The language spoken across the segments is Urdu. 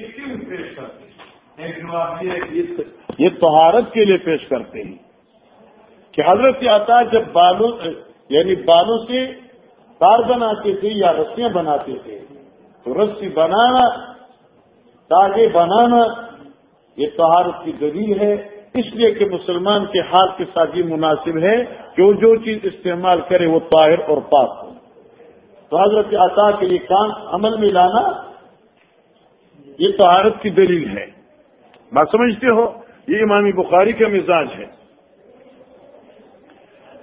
یہ پیش کرتے ہیں۔ ایک جواب یہ یہ طہارت کے لیے پیش کرتے ہیں۔ کہ حضرت عطا جب بالوں یعنی بالوں سے تار بناتے تھے یا رسیاں بناتے تھے، تو رسی بنانا تاگے بنانا، یہ طہارت کی دلیل ہے۔ اس لیے کہ مسلمان کے ہاتھ کے ساتھ یہ مناسب ہے کہ وہ جو چیز استعمال کرے وہ طاہر اور پاک ہو۔ تو حضرت عطا کے یہ کام عمل میں لانا یہ طہارت کی دلیل ہے۔ بات سمجھتے ہو؟ یہ امامی بخاری کا مزاج ہے۔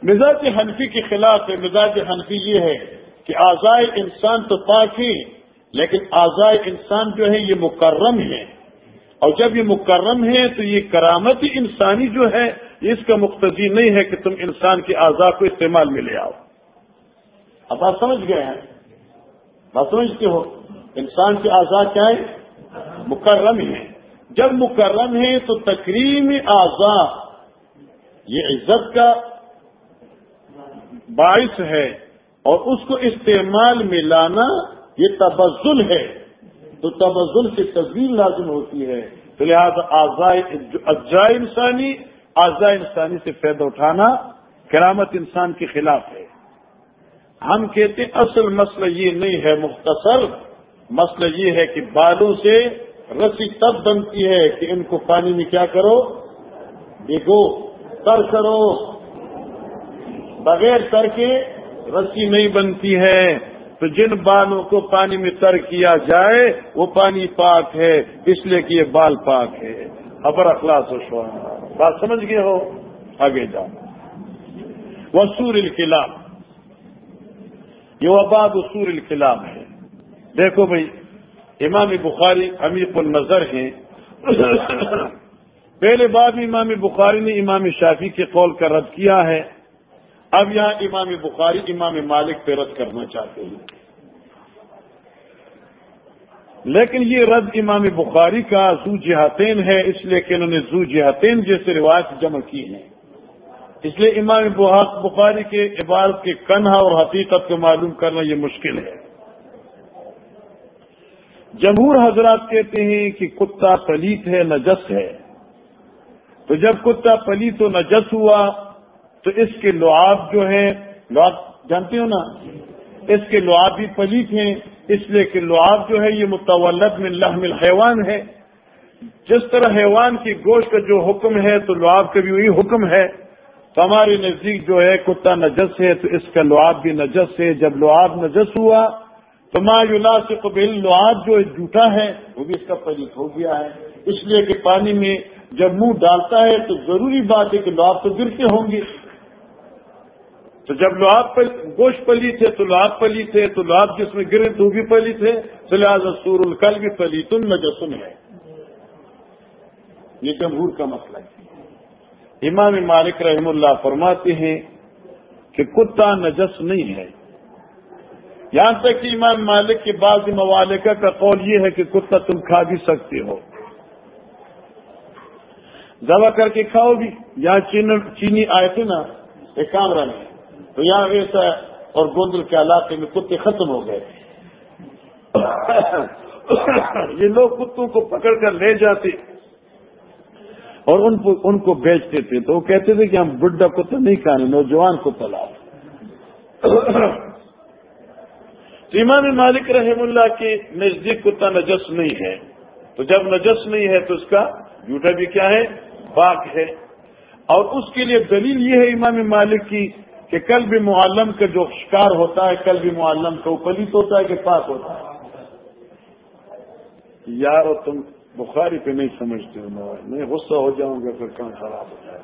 مزاج حنفی کے خلاف ہے۔ مزاج حنفی یہ ہے کہ آزائے انسان تو پاک ہی لیکن آزائے انسان جو ہے یہ مکرم ہے۔ اور جب یہ مکرم ہے تو یہ کرامت انسانی جو ہے اس کا مقتدی نہیں ہے کہ تم انسان کے اعضاء کو استعمال میں لے آؤ۔ اب آپ سمجھ گئے ہیں؟ بات سمجھتے ہو؟ انسان کے اعضاء کیا ہے؟ مکرم ہے۔ جب مکرم ہے تو تقریم اعضاء، یہ عزت کا باعث ہے اور اس کو استعمال میں لانا یہ تبزل ہے۔ تو تبزل سے تصویر لازم ہوتی ہے۔ تو لہٰذا آزائے اجزائے انسانی آزائے انسانی سے فائدہ اٹھانا کرامت انسان کے خلاف ہے۔ ہم کہتے ہیں اصل مسئلہ یہ نہیں ہے مختصر۔ مسئلہ یہ ہے کہ بالوں سے رسی تب بنتی ہے کہ ان کو پانی میں کیا کرو؟ دیکھو تر کرو۔ بغیر تر کے رسی نہیں بنتی ہے۔ تو جن بالوں کو پانی میں تر کیا جائے، وہ پانی پاک ہے۔ اس لیے کہ یہ بال پاک ہے۔ ابر اخلاص و شوہر۔ بات سمجھ گئے ہو؟ آگے جاؤ۔ وہ سور الکلام یہ وباد سور الکلام ہے۔ دیکھو بھائی امام بخاری امیر النظر ہیں۔ پہلے باب امام بخاری نے امام شافی کے قول کا رد کیا ہے۔ اب یہاں امام بخاری امام مالک پہ رد کرنا چاہتے ہیں۔ لیکن یہ رد امام بخاری کا زو جہاتین ہے اس لیے کہ انہوں نے زو جہاتین جیسے روایت جمع کی ہیں۔ اس لیے امام بخاری کے عبارت کے کنہا اور حقیقت کو معلوم کرنا یہ مشکل ہے۔ جمہور حضرات کہتے ہیں کہ کتا پلیت ہے، نجس ہے۔ تو جب کتا پلیت و نجس ہوا، تو اس کے لعاب جو ہے لعاب جانتے ہو نا؟ اس کے لعاب بھی پلیت ہیں، اس لیے کہ لعاب جو ہے، یہ متولد میں لحم الحیوان ہے۔ جس طرح حیوان کی گوشت کا جو حکم ہے، تو لعاب کا بھی وہی حکم ہے۔ تو ہمارے نزدیک جو ہے، کتا نجس ہے، تو اس کا لعاب بھی نجس ہے۔ جب لعاب نجس ہوا تو ما یولا سے قبل لعاب جو جھوٹا ہے، وہ بھی اس کا پلیت ہو گیا ہے۔ اس لیے کہ پانی میں جب منہ ڈالتا ہے، تو ضروری بات ہے کہ لعاب تو گرتے ہوں گے۔ تو جب لواب گوشت پلی تھے، تو لواب پلی تھے، تو لواب جس میں گرے، تو بھی پلی تھے۔ تو لہٰذا سور الکل بھی پلی تم نجسن ہے۔ یہ جمہور کا مسئلہ ہے۔ امام مالک رحم اللہ فرماتے ہیں کہ کتا نجس نہیں ہے۔ یہاں تک کہ امام مالک کے بعض موالکہ کا قول یہ ہے کہ کتا تم کھا بھی سکتے ہو۔ دوا کر کے کھاؤ بھی۔ یہاں چینی آئے تھے نا، ایک کامرہ میں تو یہاں ویسا اور گوندل کے علاقے میں کتے ختم ہو گئے۔ یہ لوگ کتوں کو پکڑ کر لے جاتے اور ان کو ان کو بیچتے تھے۔ تو وہ کہتے تھے کہ ہم بڈھا کتا نہیں کھانے، نوجوان کو امام مالک رحم اللہ کے نزدیک کتا نجس نہیں ہے۔ تو جب نجس نہیں ہے تو اس کا جھوٹا بھی کیا ہے؟ باغ ہے۔ اور اس کے لیے دلیل یہ ہے امام مالک کی کہ کل بھی معلم کا جو شکار ہوتا ہے کل بھی معلم کا پلیت ہوتا ہے کہ پاک ہوتا ہے؟ یار تم بخاری پہ نہیں سمجھتے ہو میں غصہ ہو جاؤں گا پھر کہاں خراب ہو جائے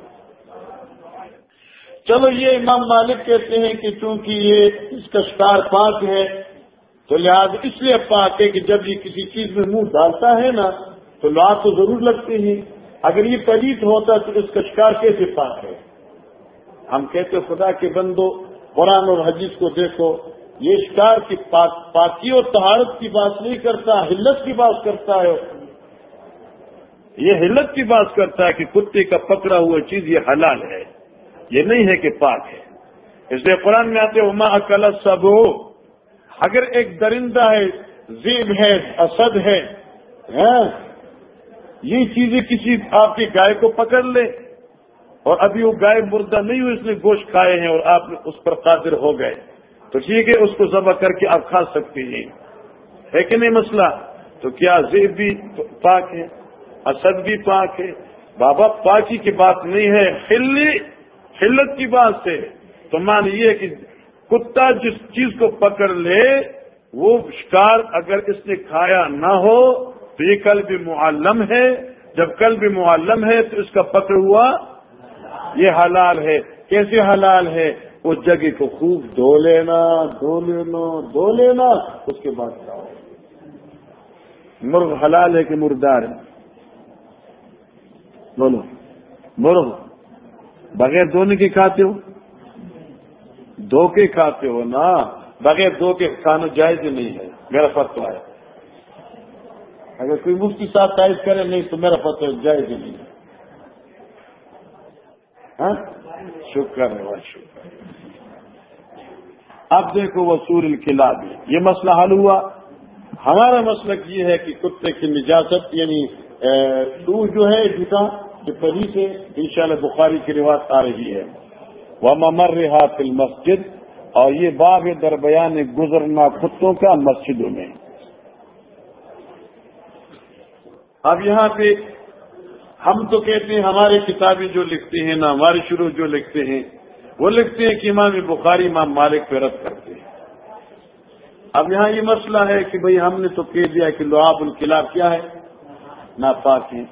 چلو یہ امام مالک کہتے ہیں کہ چونکہ یہ اس کا شکار پاک ہے تو لہٰذا اس لیے پاک ہے کہ جب یہ کسی چیز میں منہ ڈالتا ہے نا، تو لات تو ضرور لگتے ہیں۔ اگر یہ پلیت ہوتا تو اس کا شکار کیسے پاک ہے؟ ہم کہتے خدا کے بندو، قرآن اور حدیث کو دیکھو۔ یہ شکار کی پاکی اور تہارت کی بات نہیں کرتا ہلت کی بات کرتا ہے۔ یہ ہلت کی بات کرتا ہے کہ کتے کا پکڑا ہوا چیز یہ حلال ہے، یہ نہیں ہے کہ پاک ہے۔ اس لیے قرآن میں آتے عما اکل سب ہو اگر ایک درندہ ہے، زیب ہے، اسد ہے ہاں؟ یہ چیزیں کسی آپ کے گائے کو پکڑ لے اور ابھی وہ گائے مردہ نہیں ہوئی، اس نے گوشت کھائے ہیں اور آپ اس پر قادر ہو گئے۔ تو ٹھیک ہے، اس کو ذبح کر کے آپ کھا سکتے ہیں۔ ہے کہ نہیں مسئلہ؟ تو کیا زیب بھی پاک ہے، اسد بھی پاک ہے؟ بابا، پاکی کی بات نہیں ہے، خلی، خلت کی بات ہے۔ تو مان یہ کہ کتا جس چیز کو پکڑ لے، وہ شکار اگر اس نے کھایا نہ ہو، تو یہ کل بھی معلم ہے۔ جب کل بھی معلم ہے، تو اس کا پکڑ ہوا، یہ حلال ہے۔ کیسے حلال ہے؟ اس جگہ کو خوب دھو لینا دھو لینا دھو لینا، اس کے بعد کھاؤ۔ مرغ حلال ہے کہ مردار ہے؟ بولو۔ مرغ، بغیر دھونے کے کھاتے ہو؟ دھو کے کھاتے ہو نا، بغیر دو کے کھانا جائز ہی نہیں ہے، میرا فتوا ہے۔ اگر کوئی مفتی صاحب تائز کرے نہیں تو میرا فتوا جائز ہی نہیں ہے۔ ہاں؟ شکر ہے، بہت شکر اب دیکھو وہ سور القلاب یہ مسئلہ حل ہوا۔ ہمارا مسلک یہ ہے کہ کتے کی نجاست یعنی تو جو ہے جوتا پری سے انشاءاللہ بخاری کی روایت آ رہی ہے۔ وہ ممر رہا فل اور یہ باب دربیان گزرنا کتوں کا مسجدوں میں۔ اب یہاں پہ ہم تو کہتے ہیں ہماری کتابیں جو لکھتے ہیں نہ ہمارے شروع جو لکھتے ہیں، وہ لکھتے ہیں کہ امام بخاری، امام مالک پہ رد کرتے ہیں۔ اب یہاں یہ مسئلہ ہے کہ بھئی ہم نے تو کہہ دیا کہ لعاب القلاب کیا ہے؟ ناپاک ہیں۔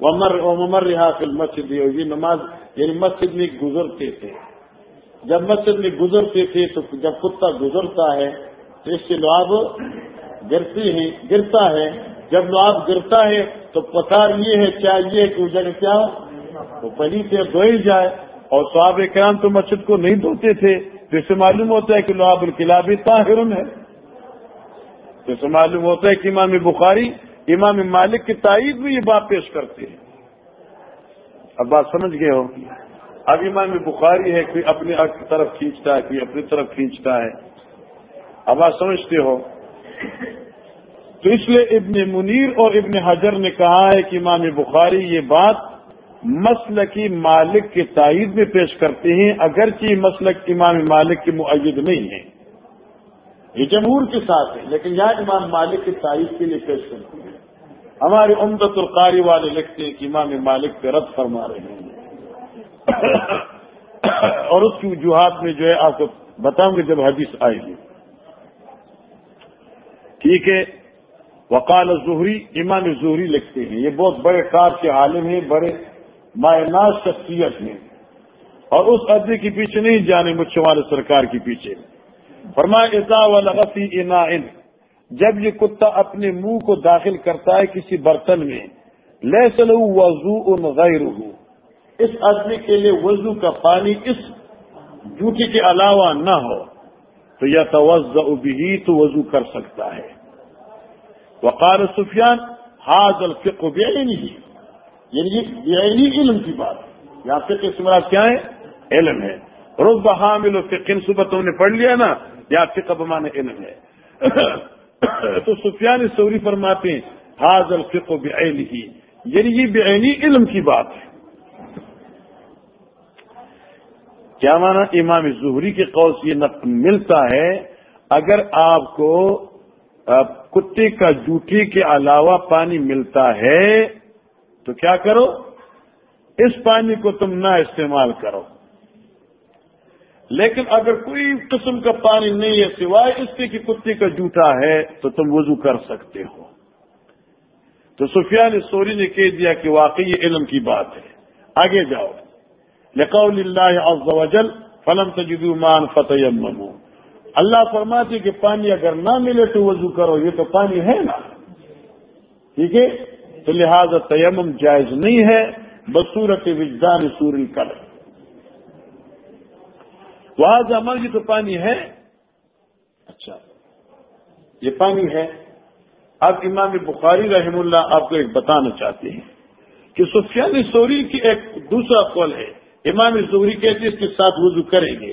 ومر ممر رہا فل مسجد یہ نماز یعنی مسجد میں گزرتے تھے۔ جب مسجد میں گزرتے تھے تو جب کتا گزرتا ہے تو اس سے لعاب گرتے ہیں گرتا ہے۔ جب لعاب گرتا ہے تو پکار یہ ہے، چاہیے کہ جگہ کیا وہ پہلی سے دھوئی جائے۔ اور صحاب کرام تو مسجد کو نہیں دھوتے تھے۔ تو اس سے معلوم ہوتا ہے کہ لعاب القلابی طاہر ہے۔ تو اس سے معلوم ہوتا ہے کہ امام بخاری، امام مالک کی تائید میں یہ بات پیش کرتے ہیں۔ اب بات سمجھ گئے ہو؟ اب امام بخاری ہے کوئی اپنی طرف کھینچتا ہے، کوئی اپنی طرف کھینچتا ہے۔ اب آپ سمجھتے ہو۔ تو اس لیے ابن منیر اور ابن حجر نے کہا ہے کہ امام بخاری یہ بات مسلک کی مالک کی تائید میں پیش کرتے ہیں، اگرچہ مسلک امام مالک کی معید نہیں ہے۔ یہ جمہور کے ساتھ ہے، لیکن یہاں امام مالک کی تائید کے لیے پیش کرتے ہیں۔ ہمارے امدت القاری والے لکھتے ہیں کہ امام مالک پہ رد فرما رہے ہیں۔ اور اس کی وجوہات میں جو ہے آپ کو بتاؤں گے جب حدیث آئے گی۔ ٹھیک ہے؟ وقال ظہری امام ظہری لکھتے ہیں، یہ بہت بڑے کار کے عالم ہیں، بڑے مائناز شخصیت ہیں۔ اور اس عدے کے پیچھے نہیں جانے مجھ والے سرکار کے پیچھے۔ فرما اضا و لغفی جب یہ کتا اپنے منہ کو داخل کرتا ہے کسی برتن میں لہ سلو وضو ان غیر اس آدمی کے لیے وضو کا پانی اس جوتی کے علاوہ نہ ہو، تو یا توجہ بھی تو وضو کر سکتا ہے۔ وقار سفیان حاض الفق بےنی یعنی بےنی علم کی بات۔ یہاں فقہ استعمال کیا ہے علم ہے۔ روز حامل و فقن صبح تم نے پڑھ لیا نا یا فقہ بمان علم ہے۔ تو سفیان سوری فرماتے ہیں حاض الفق بے یعنی یہ بے علم کی بات ہے۔ کیا مانا؟ امام ظہری کے قول سے یہ ملتا ہے، اگر آپ کو کتے کا جوٹی کے علاوہ پانی ملتا ہے، تو کیا کرو؟ اس پانی کو تم نہ استعمال کرو۔ لیکن اگر کوئی قسم کا پانی نہیں ہے سوائے اس کے کہ کتے کا جوٹا ہے، تو تم وضو کر سکتے ہو۔ تو سفیان سوری نے کہہ دیا کہ واقعی یہ علم کی بات ہے۔ آگے جاؤ۔ لقول اللہ عز وجل، فلم تجدو مان فتح اللہ فرماتی کہ پانی اگر نہ ملے تو وضو کرو، یہ تو پانی ہے نا۔ ٹھیک ہے؟ تو لہذا تیمم جائز نہیں ہے، بصورت وجدان سور القلب وہاں عمل یہ تو پانی ہے۔ اچھا یہ پانی ہے۔ اب امام بخاری رحم اللہ آپ کو ایک بتانا چاہتے ہیں کہ سفیان سوری کی ایک دوسرا قول ہے۔ امام زہری کہتے اس کے ساتھ وضو کریں گے۔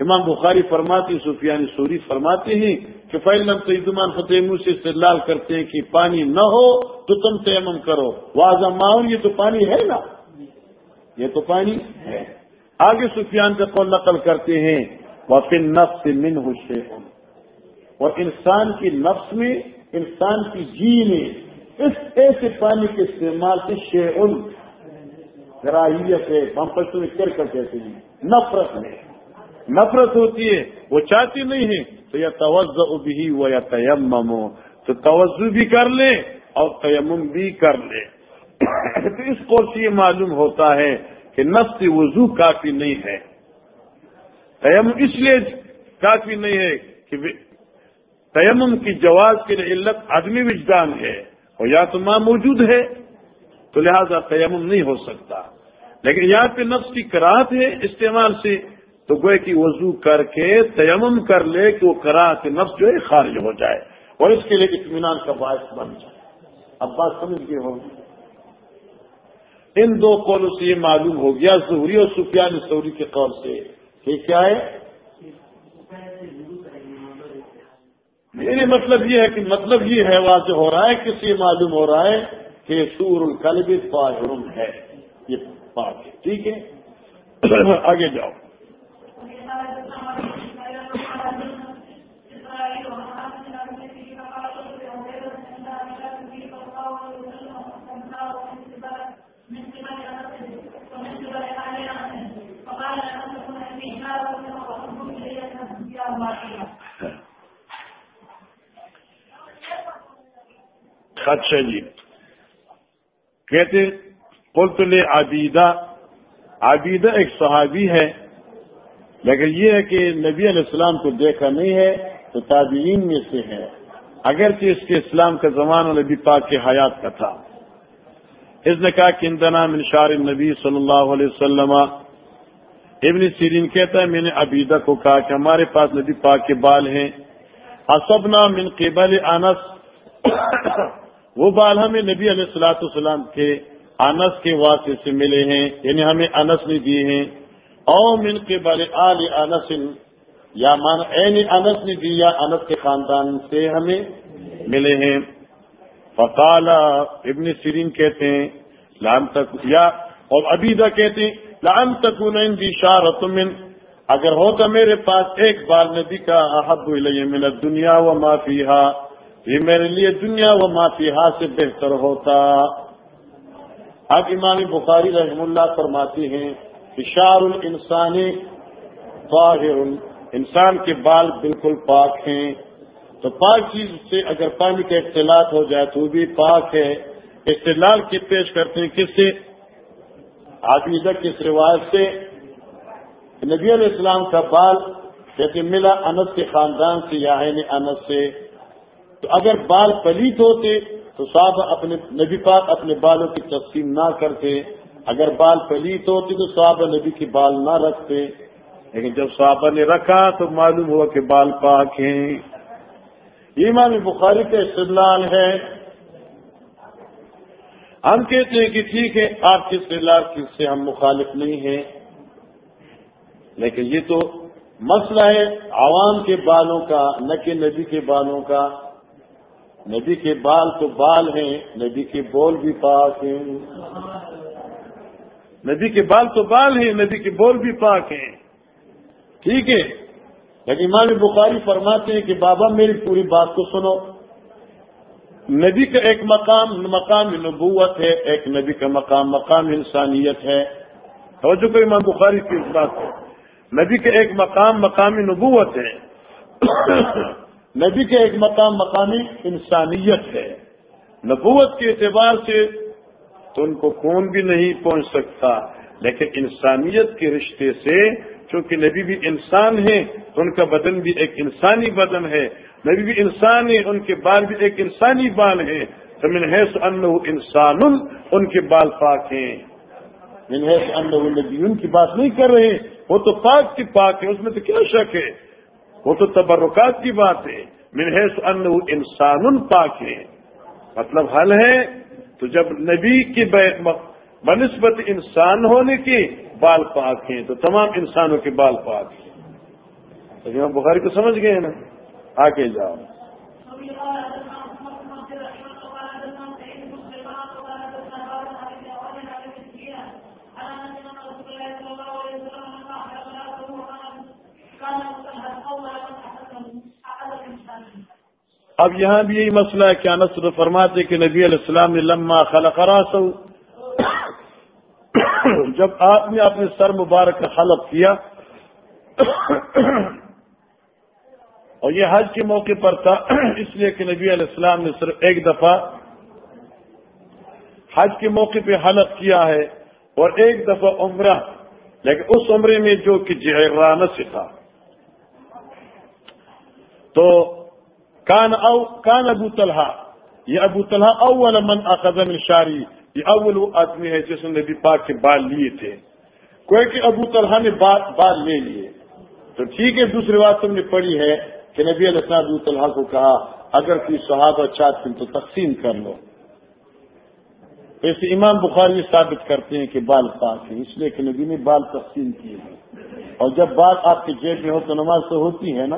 امام بخاری فرماتے سفیان سوری فرماتے ہیں کہ فیلم تیزمان فتح منہ سے استدلال کرتے ہیں کہ پانی نہ ہو تو تم تیمم کرو۔ واضح معاون یہ تو پانی ہے نا۔ یہ تو پانی ہے۔ آگے سفیان کا قول نقل کرتے ہیں وہ پھر نفس من ہوشے اور انسان کی نفس میں، انسان کی جی میں، اس ایسے پانی کے استعمال سے شیئن گراہیت ہے ہم پشتوں میں کر کر کہتے ہیں۔ نفرت ہے۔ نفرت ہوتی ہے، وہ چاہتی نہیں ہے، تو یا توجہ بھی ہوا یا تیمم ہو تو توجہ بھی کر لے اور تیمم بھی کر لے۔ تو اس کو سے یہ معلوم ہوتا ہے کہ نفس وضو کافی نہیں ہے۔ تیمم اس لیے کافی نہیں ہے کہ تیمم کی جواز کے لیے علت آدمی وجدان ہے۔ اور یا تو ماں موجود ہے تو لہذا تیمم نہیں ہو سکتا۔ لیکن یہاں پہ نفس کی کراہت ہے استعمال سے، تو گوئے کی وضو کر کے تیمم کر لے کہ وہ کراہت نفس جو ہے خارج ہو جائے۔ اور اس کے لیے اطمینان کا باعث بن جائے۔ اب بات سمجھ گئے ہوگی ان دو قولوں سے یہ معلوم ہو گیا ظہوری اور سفیان سوری کے قول سے کہ کیا ہے؟ میرے مطلب یہ ہے کہ مطلب یہ ہے، واضح ہو رہا ہے کسی معلوم ہو رہا ہے؟ کہ سور القلب فاہرم ہے۔ یہ بات ہے۔ ٹھیک ہے؟ آگے جاؤ۔ اچھا جی۔ کہتے قلت لے عبیدہ عبیدہ ایک صحابی ہے، لیکن یہ ہے کہ نبی علیہ السلام کو دیکھا نہیں ہے، تو تابعین میں سے ہے۔ اگرچہ اس کے اسلام کا زمانہ نبی پاک کے حیات کا تھا۔ اس نے کہا کہ، اندنا منشار نبی صلی اللہ علیہ وسلم۔ ابن سیرین کہتا ہے، میں نے عبیدہ کو کہا کہ ہمارے پاس نبی پاک کے بال ہیں۔ اسبنا من قبل انس۔ وہ بال ہمیں نبی علیہ السلاۃ السلام کے انس کے واسطے سے ملے ہیں یعنی ہمیں انس نے دیے ہیں۔ او من کے بال آل انس، یا مان این انس نے دیا انس کے خاندان سے ہمیں ملے ہیں۔ فقال، ابن سیرین کہتے ہیں لام تک، یا، اور ابیدا کہتے ہیں لام تک شارت من، اگر ہوتا میرے پاس ایک بال نبی کا، احب من دنیا و معافیہ یہ میرے لیے دنیا و مافیہ سے بہتر ہوتا۔ اب امام بخاری رحم اللہ فرماتی ہیں کہ شار الانسانی طاہر، انسان کے بال بالکل پاک ہیں۔ تو پاک چیز سے اگر پانی کا اختلاط ہو جائے تو بھی پاک ہے۔ اختلاط کی پیش کرتے ہیں کس سے؟ عقیدہ کس روایت سے۔ نبی علیہ السلام کا بال جیسے ملا انس کے خاندان سے یا ہے انس سے۔ تو اگر بال پلیت ہوتے تو صاحب اپنے نبی پاک اپنے بالوں کی تقسیم نہ کرتے۔ اگر بال پلیت ہوتے تو صحابہ نبی کی بال نہ رکھتے۔ لیکن جب صحابہ نے رکھا تو معلوم ہوا کہ بال پاک ہیں۔ ایمان بخاری کا استدلال ہے۔ ہم کہتے ہیں کہ ٹھیک ہے، آپ کے استدلال سے ہم مخالف نہیں ہیں۔ لیکن یہ تو مسئلہ ہے عوام کے بالوں کا، نہ کہ نبی کے بالوں کا۔ نبی کے بال تو بال ہیں، نبی کے بول بھی پاک ہیں۔ نبی کے بال تو بال ہیں، نبی کے بول بھی پاک ہیں۔ ٹھیک ہے؟ لیکن امام بخاری فرماتے ہیں کہ بابا میری پوری بات کو سنو۔ نبی کا ایک مقام مقام نبوت ہے، ایک نبی کا مقام مقام انسانیت ہے۔ توجہ کو امام بخاری کی اس بات ہے نبی کا ایک مقام مقامی نبوت ہے۔ نبی کے ایک مقام مقامی انسانیت ہے۔ نبوت کے اعتبار سے تو ان کو کون بھی نہیں پہنچ سکتا، لیکن انسانیت کے رشتے سے چونکہ نبی بھی انسان ہے تو ان کا بدن بھی ایک انسانی بدن ہے۔ نبی بھی انسان ہے ان کے بال بھی ایک انسانی بال ہے تو منحص ان انسان ان کے بال پاک ہیں۔ منحص ان نبی ان کی بات نہیں کر رہے وہ تو پاک کی پاک ہے اس میں تو کیا شک ہے؟ وہ تو تبرکات کی بات ہے۔ منحص ان انسان پاک ہے۔ مطلب حل ہے۔ تو جب نبی کی بنسبت انسان ہونے کے بال پاک ہیں، تو تمام انسانوں کے بال پاک ہیں۔ لیکن جی بخاری کو سمجھ گئے نا؟ آ کے جاؤ۔ اب یہاں بھی یہی مسئلہ ہے کہ انس فرماتے کہ نبی علیہ السلام نے لما خلق راسو۔ جب آپ نے اپنے سر مبارک کا خلق کیا، اور یہ حج کے موقع پر تھا، اس لیے کہ نبی علیہ السلام نے صرف ایک دفعہ حج کے موقع پہ حلق کیا ہے اور ایک دفعہ عمرہ۔ لیکن اس عمرے میں جو کہ جہرانہ سے تھا۔ تو کان او کان ابو طلحہ یہ ابو طلحہ اول من اقدم شاری یہ اول وہ آدمی ہے جس نے نبی پاک کے بال لیے تھے. کوئی کہ ابو طلحہ نے بال لے لیے. تو ٹھیک ہے، دوسری بات تم نے پڑھی ہے کہ نبی علیہ السلام ابو طلحہ کو کہا، اگر کوئی صحابہ چاہتے تو تقسیم کر لو. ایسے امام بخاری ثابت کرتے ہیں کہ بال پاک ہیں، اس لیے کہ نبی نے بال تقسیم کیے ہیں۔ اور جب بال آپ کے جیب میں ہو تو نماز تو ہوتی ہے نا؟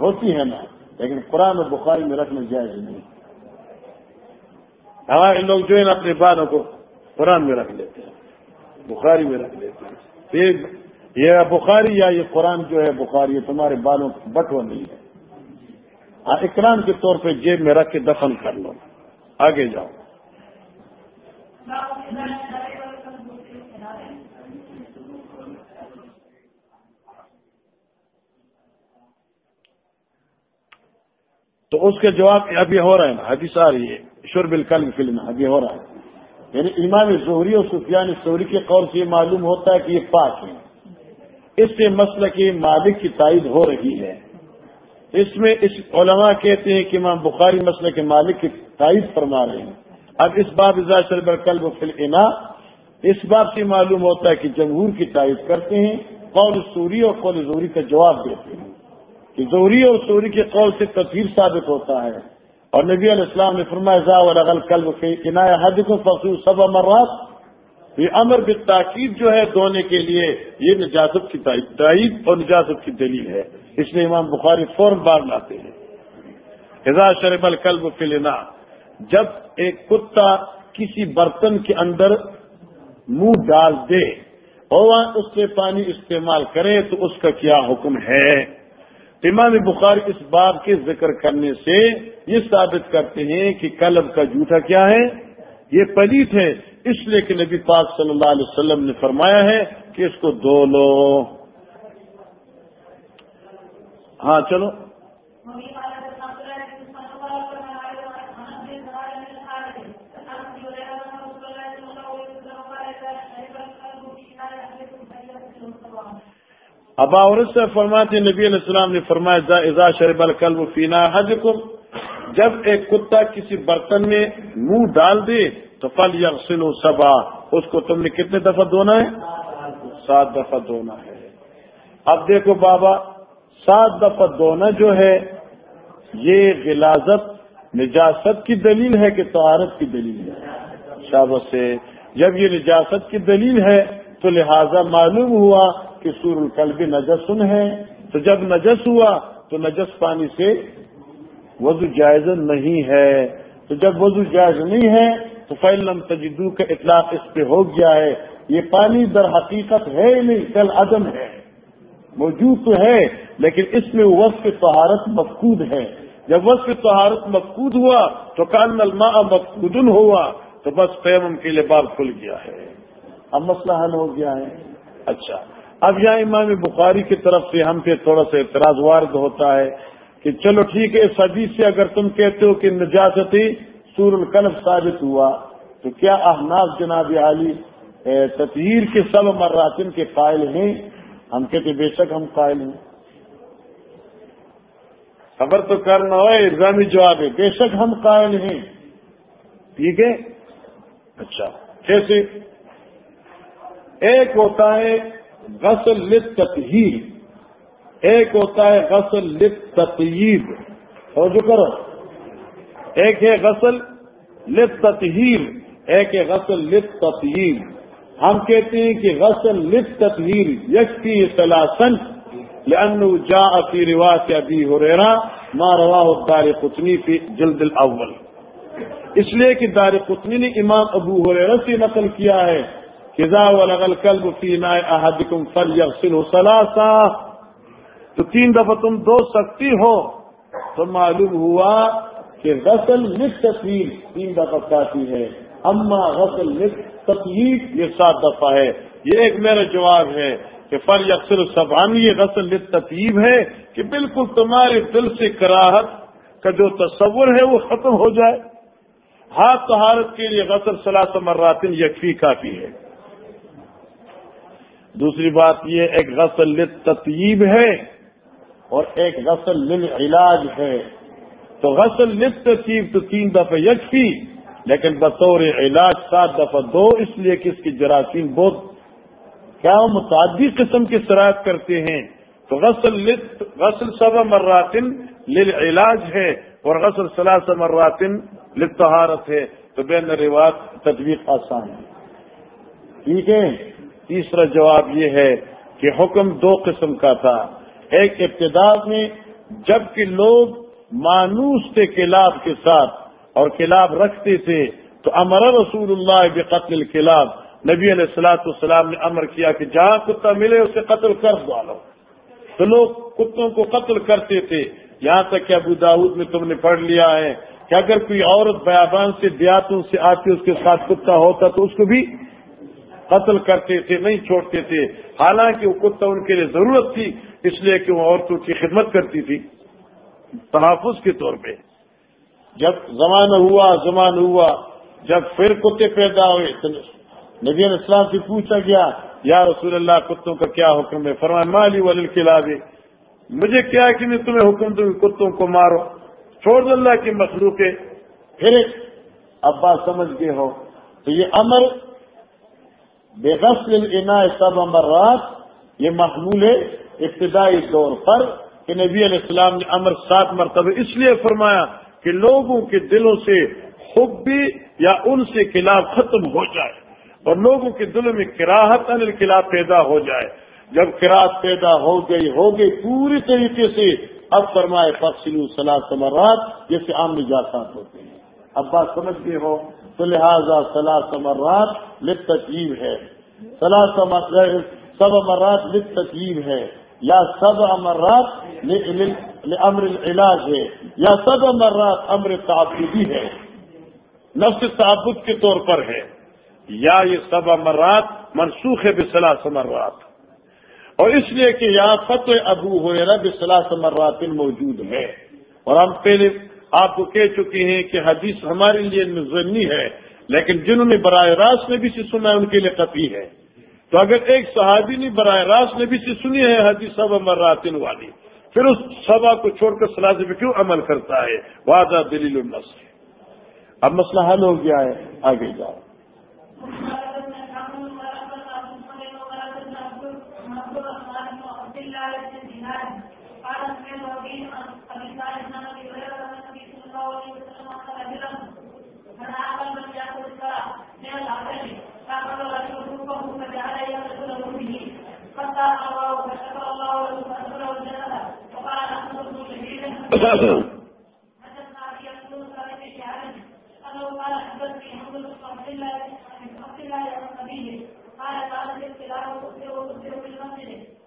ہوتی ہے نا؟ لیکن قرآن اور بخاری میں رکھنا جائز نہیں۔ ہمارے لوگ جو ہے نا اپنے بالوں کو قرآن میں رکھ لیتے ہیں، بخاری میں رکھ لیتے ہیں۔ یہ بخاری یا یہ قرآن جو ہے، بخاری، یہ تمہارے بالوں بٹو نہیں ہے۔ ہاں، اکرام کے طور پہ جیب میں رکھ کے دفن کر لو۔ آگے جاؤ۔ تو اس کے جواب ابھی ہو رہا ہے نا آ رہی ہے، شرب الکل فلم ابھی ہو رہا ہے۔ یعنی امام زہری اور سفیان سوری کے قول سے یہ معلوم ہوتا ہے کہ یہ پاک ہے اس سے مسئلہ کی مالک کی تائید ہو رہی ہے۔ اس میں اس علماء کہتے ہیں کہ امام بخاری مسئلہ کے مالک کی تائید فرما رہے ہیں۔ اب اس باب شرب القلب فل انا اس بات سے معلوم ہوتا ہے کہ جمہور کی تائید کرتے ہیں، قول سوری اور قول زوری کا جواب دیتے ہیں۔ کہ زوری اور سوری کے قول سے تصویر ثابت ہوتا ہے۔ اور نبی علیہ السلام نے فرمایا کلب کنایا حد کو فصول سب امرات یہ امر بھی جو ہے دھونے کے لیے، یہ نجازت کی تائید اور نجازت کی دلیل ہے۔ اس لیے امام بخاری فوراً بار لاتے ہیں۔ حضا شرب القلب فلنا جب ایک کتا کسی برتن کے اندر منہ ڈال دے اور اس سے پانی استعمال کرے تو اس کا کیا حکم ہے؟ امام بخار اس باب کے ذکر کرنے سے یہ ثابت کرتے ہیں کہ کلب کا جھوٹا کیا ہے؟ یہ پلیت ہے۔ اس لیے کہ نبی پاک صلی اللہ علیہ وسلم نے فرمایا ہے کہ اس کو دو لو۔ ہاں چلو۔ ابا عورت سے فرماتے نبی علیہ السلام نے فرمایا ازا شرب القلب فینا حج جب ایک کتا کسی برتن میں منہ ڈال دے، تو فل یغسل سبا اس کو تم نے کتنے دفعہ دھونا ہے؟ سات دفعہ دھونا ہے۔ اب دیکھو بابا، سات دفعہ دھونا جو ہے، یہ غلازت، نجاست کی دلیل ہے کہ طہارت کی دلیل ہے۔ شابت سے، جب یہ نجاست کی دلیل ہے، تو لہذا معلوم ہوا کہ سور القلب نجسن ہے۔ تو جب نجس ہوا، تو نجس پانی سے وضو جائز نہیں ہے۔ تو جب وضو جائز نہیں ہے، تو فیلم تجدو کا اطلاق اس پہ ہو گیا ہے۔ یہ پانی در حقیقت ہے نہیں کل عدم ہے۔ موجود تو ہے، لیکن اس میں وصف طہارت مفقود ہے۔ جب وصف طہارت مفقود ہوا، تو کان الماء مفقودن ہوا، تو بس پیمم کے لیے بار کھل گیا ہے۔ اب مسئلہ حل ہو گیا ہے۔ اچھا۔ اب یہاں امام بخاری کی طرف سے ہم پہ تھوڑا سا اعتراض وارد ہوتا ہے کہ چلو ٹھیک ہے، اس حدیث سے اگر تم کہتے ہو کہ نجاستی سور القلب ثابت ہوا، تو کیا احناف جناب عالی تطہیر کے سب مراتن کے قائل ہیں؟ ہم کہتے بے شک ہم قائل ہیں۔ خبر تو کرنا ہو الزامی جواب ہے، بے شک ہم قائل ہیں۔ ٹھیک ہے؟ اچھا کیسے ایک ہوتا ہے غسل لت تطہیر ایک ہوتا ہے غسل لت تطیب اور کرو۔ ایک ہے غسل لت تطہیر ایک ہے غسل لت تطہیر ہم کہتے ہیں کہ غسل لت تطہیر کی سلاسن لأنه جاء في رواية أبي هريرة، ما رواه الدار قطني في جلد الأول۔ اس لیے کہ دار قطنی نے امام ابو حریرہ سے نقل کیا ہے۔ کہ ولغ الكلب في ناء احدكم فليغسله ثلاثا تو تین دفعہ تم دو سکتی ہو تو معلوم ہوا کہ غسل مت تصویر تین دفعہ کافی ہے، اما غسل مت تصویر یہ سات دفعہ ہے۔ یہ ایک میرا جواب ہے کہ فر اکثر سبانی یہ غسل تطیب ہے کہ بالکل تمہارے دل سے کراہت کا جو تصور ہے وہ ختم ہو جائے۔ ہاتھ طہارت کے لیے غسل صلاح مراتن یکفی کافی ہے۔ دوسری بات یہ، ایک غسل لت تطیب ہے اور ایک غسل لل علاج ہے۔ تو غسل لط تو تین دفعہ یکفی، لیکن بطور علاج سات دفعہ دو، اس لیے کہ اس کی جراثیم بہت کیا متعدی قسم کی شرائط کرتے ہیں۔ تو غسل لط غسل سب مراتن لل علاج ہے اور غسل صلاح مراتن لطہارت ہے۔ تو بین رواج تجویز آسان ہے۔ ٹھیک ہے؟ تیسرا جواب یہ ہے کہ حکم دو قسم کا تھا۔ ایک ابتدا میں جبکہ لوگ مانوس تھے کلاب کے ساتھ اور کلاب رکھتے تھے، تو امر رسول اللہ بقتل الکلاب۔ نبی علیہ السلاۃ السلام نے امر کیا کہ جہاں کتا ملے اسے قتل کر ڈالو۔ تو لوگ کتوں کو قتل کرتے تھے۔ یہاں تک کہ ابو داود میں تم نے پڑھ لیا ہے کہ اگر کوئی عورت بیابان سے دیاتوں سے آتی اس کے ساتھ کتا ہوتا تو اس کو بھی قتل کرتے تھے، نہیں چھوڑتے تھے۔ حالانکہ وہ کتا ان کے لیے ضرورت تھی، اس لیے کہ وہ عورتوں کی خدمت کرتی تھی۔ تحفظ کے طور پہ۔ جب زمانہ ہوا زمان ہوا، جب پھر کتے پیدا ہوئے نبی اسلام سے پوچھا گیا، یا رسول اللہ، کتوں کا کیا حکم ہے؟ فرمائے مالی ولی کلا مجھے کیا کہ میں تمہیں حکم دوں کتوں کو مارو؟ چھوڑ اللہ کی مخلوق ہے۔ پھر ابا سمجھ گئے ہو۔ تو یہ امر بے غسل انا سب امرات یہ محمول ہے، ابتدائی طور پر کہ نبی علیہ السلام نے امر سات مرتبہ اس لیے فرمایا کہ لوگوں کے دلوں سے خوب بھی یا ان سے خلاف ختم ہو جائے اور لوگوں کے دلوں میں کراہت ان خلاف پیدا ہو جائے۔ جب کراہت پیدا ہو گئی ہو گئی پوری طریقے سے۔ اب فرمائے فخلو سلاح سمرات جیسے عام نجاسات ہوتے ہیں۔ اب بات سمجھ گئے ہو؟ تو لہٰذا سلاح سمرات لط تجیب ہے سلاح سب امرات لط تجیب ہے۔ یا سب امرات امر العلاج ہے۔ یا سب امرات امر تعبدی ہے۔ نفس تعبد کے طور پر ہے۔ یا یہ سب امرات منسوخ ہے بسلا سمرات اور اس لیے کہ یہاں فتح ابو ہو رہا بسلا سمرات موجود ہے۔ اور ہم پہلے آپ کو کہہ چکے ہیں کہ حدیث ہمارے لیے نظرنی ہے، لیکن جنہوں نے براہ راست میں بھی سے سنا ہے، ان کے لیے قطعی ہے۔ تو اگر ایک صحابی نے براہ راست نے بھی سے سنی ہے، حدیث سب مراتن والی، پھر اس سبا کو چھوڑ کر سلاسے پہ کیوں عمل کرتا ہے؟ وعدہ دلیل النس اب مسئلہ حل ہو گیا ہے، آگے جاؤ۔ اللہ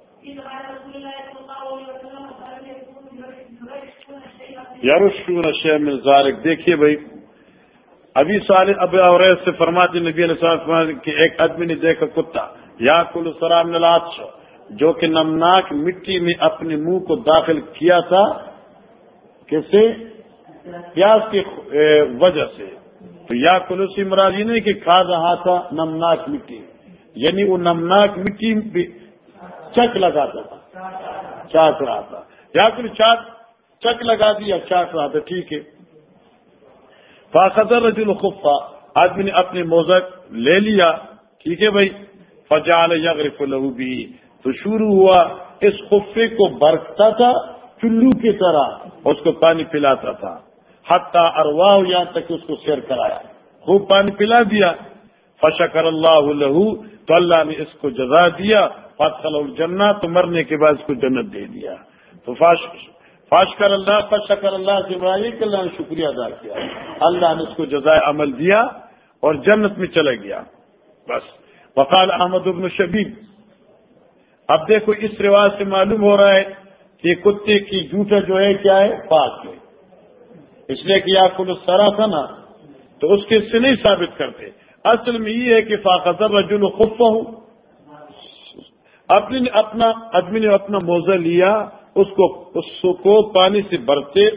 یارشون شہ میں ذارک دیکھیے بھائی، ابھی سال اب اور سے فرماتی نبی علیہ کہ ایک آدمی نے دیکھا کتا، یا کل سرام نلات جو کہ نمناک مٹی میں اپنے منہ کو داخل کیا تھا، کیسے؟ پیاز کی وجہ سے۔ تو یا کلوسی مراد یہ نہیں کہ کھا رہا تھا نمناک مٹی۔ یعنی وہ نمناک مٹی چک لگاتا تھا چاٹ رہا تھا یا پھر چاٹ چک لگا دیا چاٹ رہا تھا ٹھیک ہے۔ فاخر رجل خفا۔ آدمی نے اپنے موزک لے لیا۔ ٹھیک ہے بھائی۔ فجال یغرف لہو بھی تو شروع ہوا۔ اس خفے کو برکتا تھا چلو کی طرح۔ اس کو پانی پلاتا تھا۔ حتہ ارواہ یہاں تک اس کو سیر کرایا۔ خوب پانی پلا دیا۔ فشکر اللہ لہو، تو اللہ نے اس کو جزا دیا فاطل الجنہ، تو مرنے کے بعد اس کو جنت دے دیا۔ تو فاش فاش کر اللہ فشکر اللہ سے کہ اللہ نے شکریہ ادا کیا۔ اللہ نے اس کو جزائے عمل دیا اور جنت میں چلا گیا۔ بس۔ وقال احمد ابن شبیب۔ اب دیکھو، اس رواج سے معلوم ہو رہا ہے کہ کتے کی جھوٹا جو ہے، کیا ہے؟ پاک ہے۔ اس لیے کہ آپ کو سرا تھا نا، تو اس کے اس سے نہیں ثابت کرتے۔ اصل میں یہ ہے کہ فاقر رجول خف ہوں اپنے اپنا آدمی نے اپنا موزہ لیا، اس کو اس کو پانی سے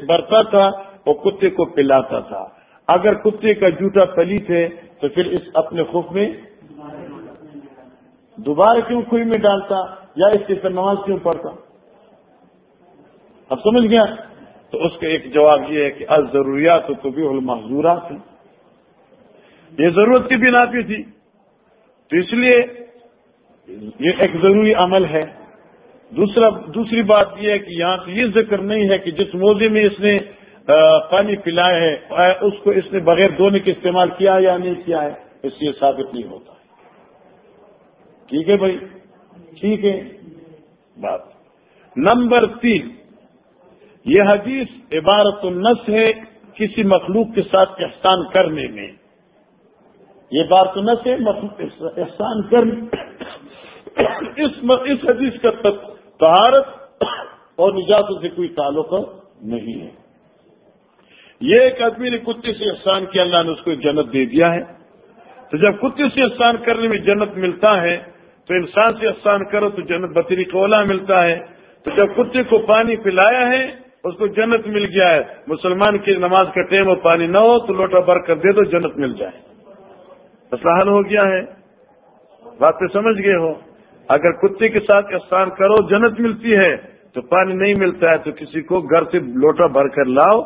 برتا تھا اور کتے کو پلاتا تھا۔ اگر کتے کا جوتا پلی تھے، تو پھر اس اپنے خوف میں دوبارہ کیوں کوئی میں ڈالتا؟ یا اس کے نماز کیوں پڑھتا؟ اب سمجھ گیا؟ تو اس کا ایک جواب یہ ہے کہ از ضروریات تو بھی المحضورات ہیں۔ یہ ضرورت کی بنا پہ تھی۔ تو اس لیے یہ ایک ضروری عمل ہے۔ دوسرا دوسری بات یہ ہے کہ یہاں یہ ذکر نہیں ہے کہ جس موضے میں اس نے پانی پلایا ہے اس کو اس نے بغیر دھونے کے استعمال کیا یا نہیں کیا ہے، اس لیے ثابت نہیں ہوتا۔ ٹھیک ہے بھائی؟ ٹھیک ہے۔ بات۔ نمبر تین۔ یہ حدیث عبارت النس ہے کسی مخلوق کے ساتھ احسان کرنے میں۔ یہ بات النس ہے احسان کرنے اس حدیث کا طہارت اور نجات سے کوئی تعلق نہیں ہے۔ یہ ایک آدمی نے کتے سے احسان کیا، اللہ نے اس کو جنت دے دیا ہے۔ تو جب کتے سے احسان کرنے میں جنت ملتا ہے، تو انسان سے احسان کرو تو جنت بطری کولا ملتا ہے۔ تو جب کتے کو پانی پلایا ہے، اس کو جنت مل گیا ہے۔ مسلمان کی نماز کا ٹائم اور پانی نہ ہو تو لوٹا بھر کر دے دو، جنت مل جائے۔ مسئلہ حل ہو گیا ہے۔ بات سمجھ گئے ہو۔ اگر کتے کے ساتھ احسان کرو، جنت ملتی ہے۔ تو پانی نہیں ملتا ہے، تو کسی کو گھر سے لوٹا بھر کر لاؤ۔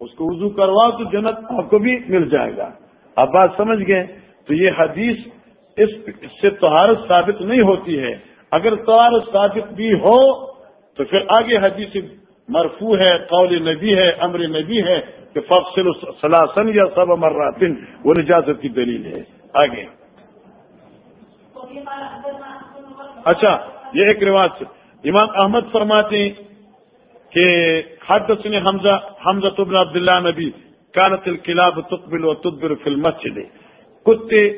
اس کو وضو کرواؤ، تو جنت آپ کو بھی مل جائے گا۔ آپ بات سمجھ گئے۔ تو یہ حدیث اس سے تہارت ثابت نہیں ہوتی ہے۔ اگر تہارت ثابت بھی ہو، تو پھر آگے حدیث مرفو ہے قول نبی ہے امر نبی ہے کہ فخصل سلاسن یا سب امر وہ نجازت کی دلیل ہے۔ آگے۔ اچھا یہ ایک رواج۔ سے امام احمد فرماتے ہیں کہ حدثني حمزہ حمزہ تبن عبداللہ نبی، کانت القلاب تقبل و تدبر فی المسجد۔ کتے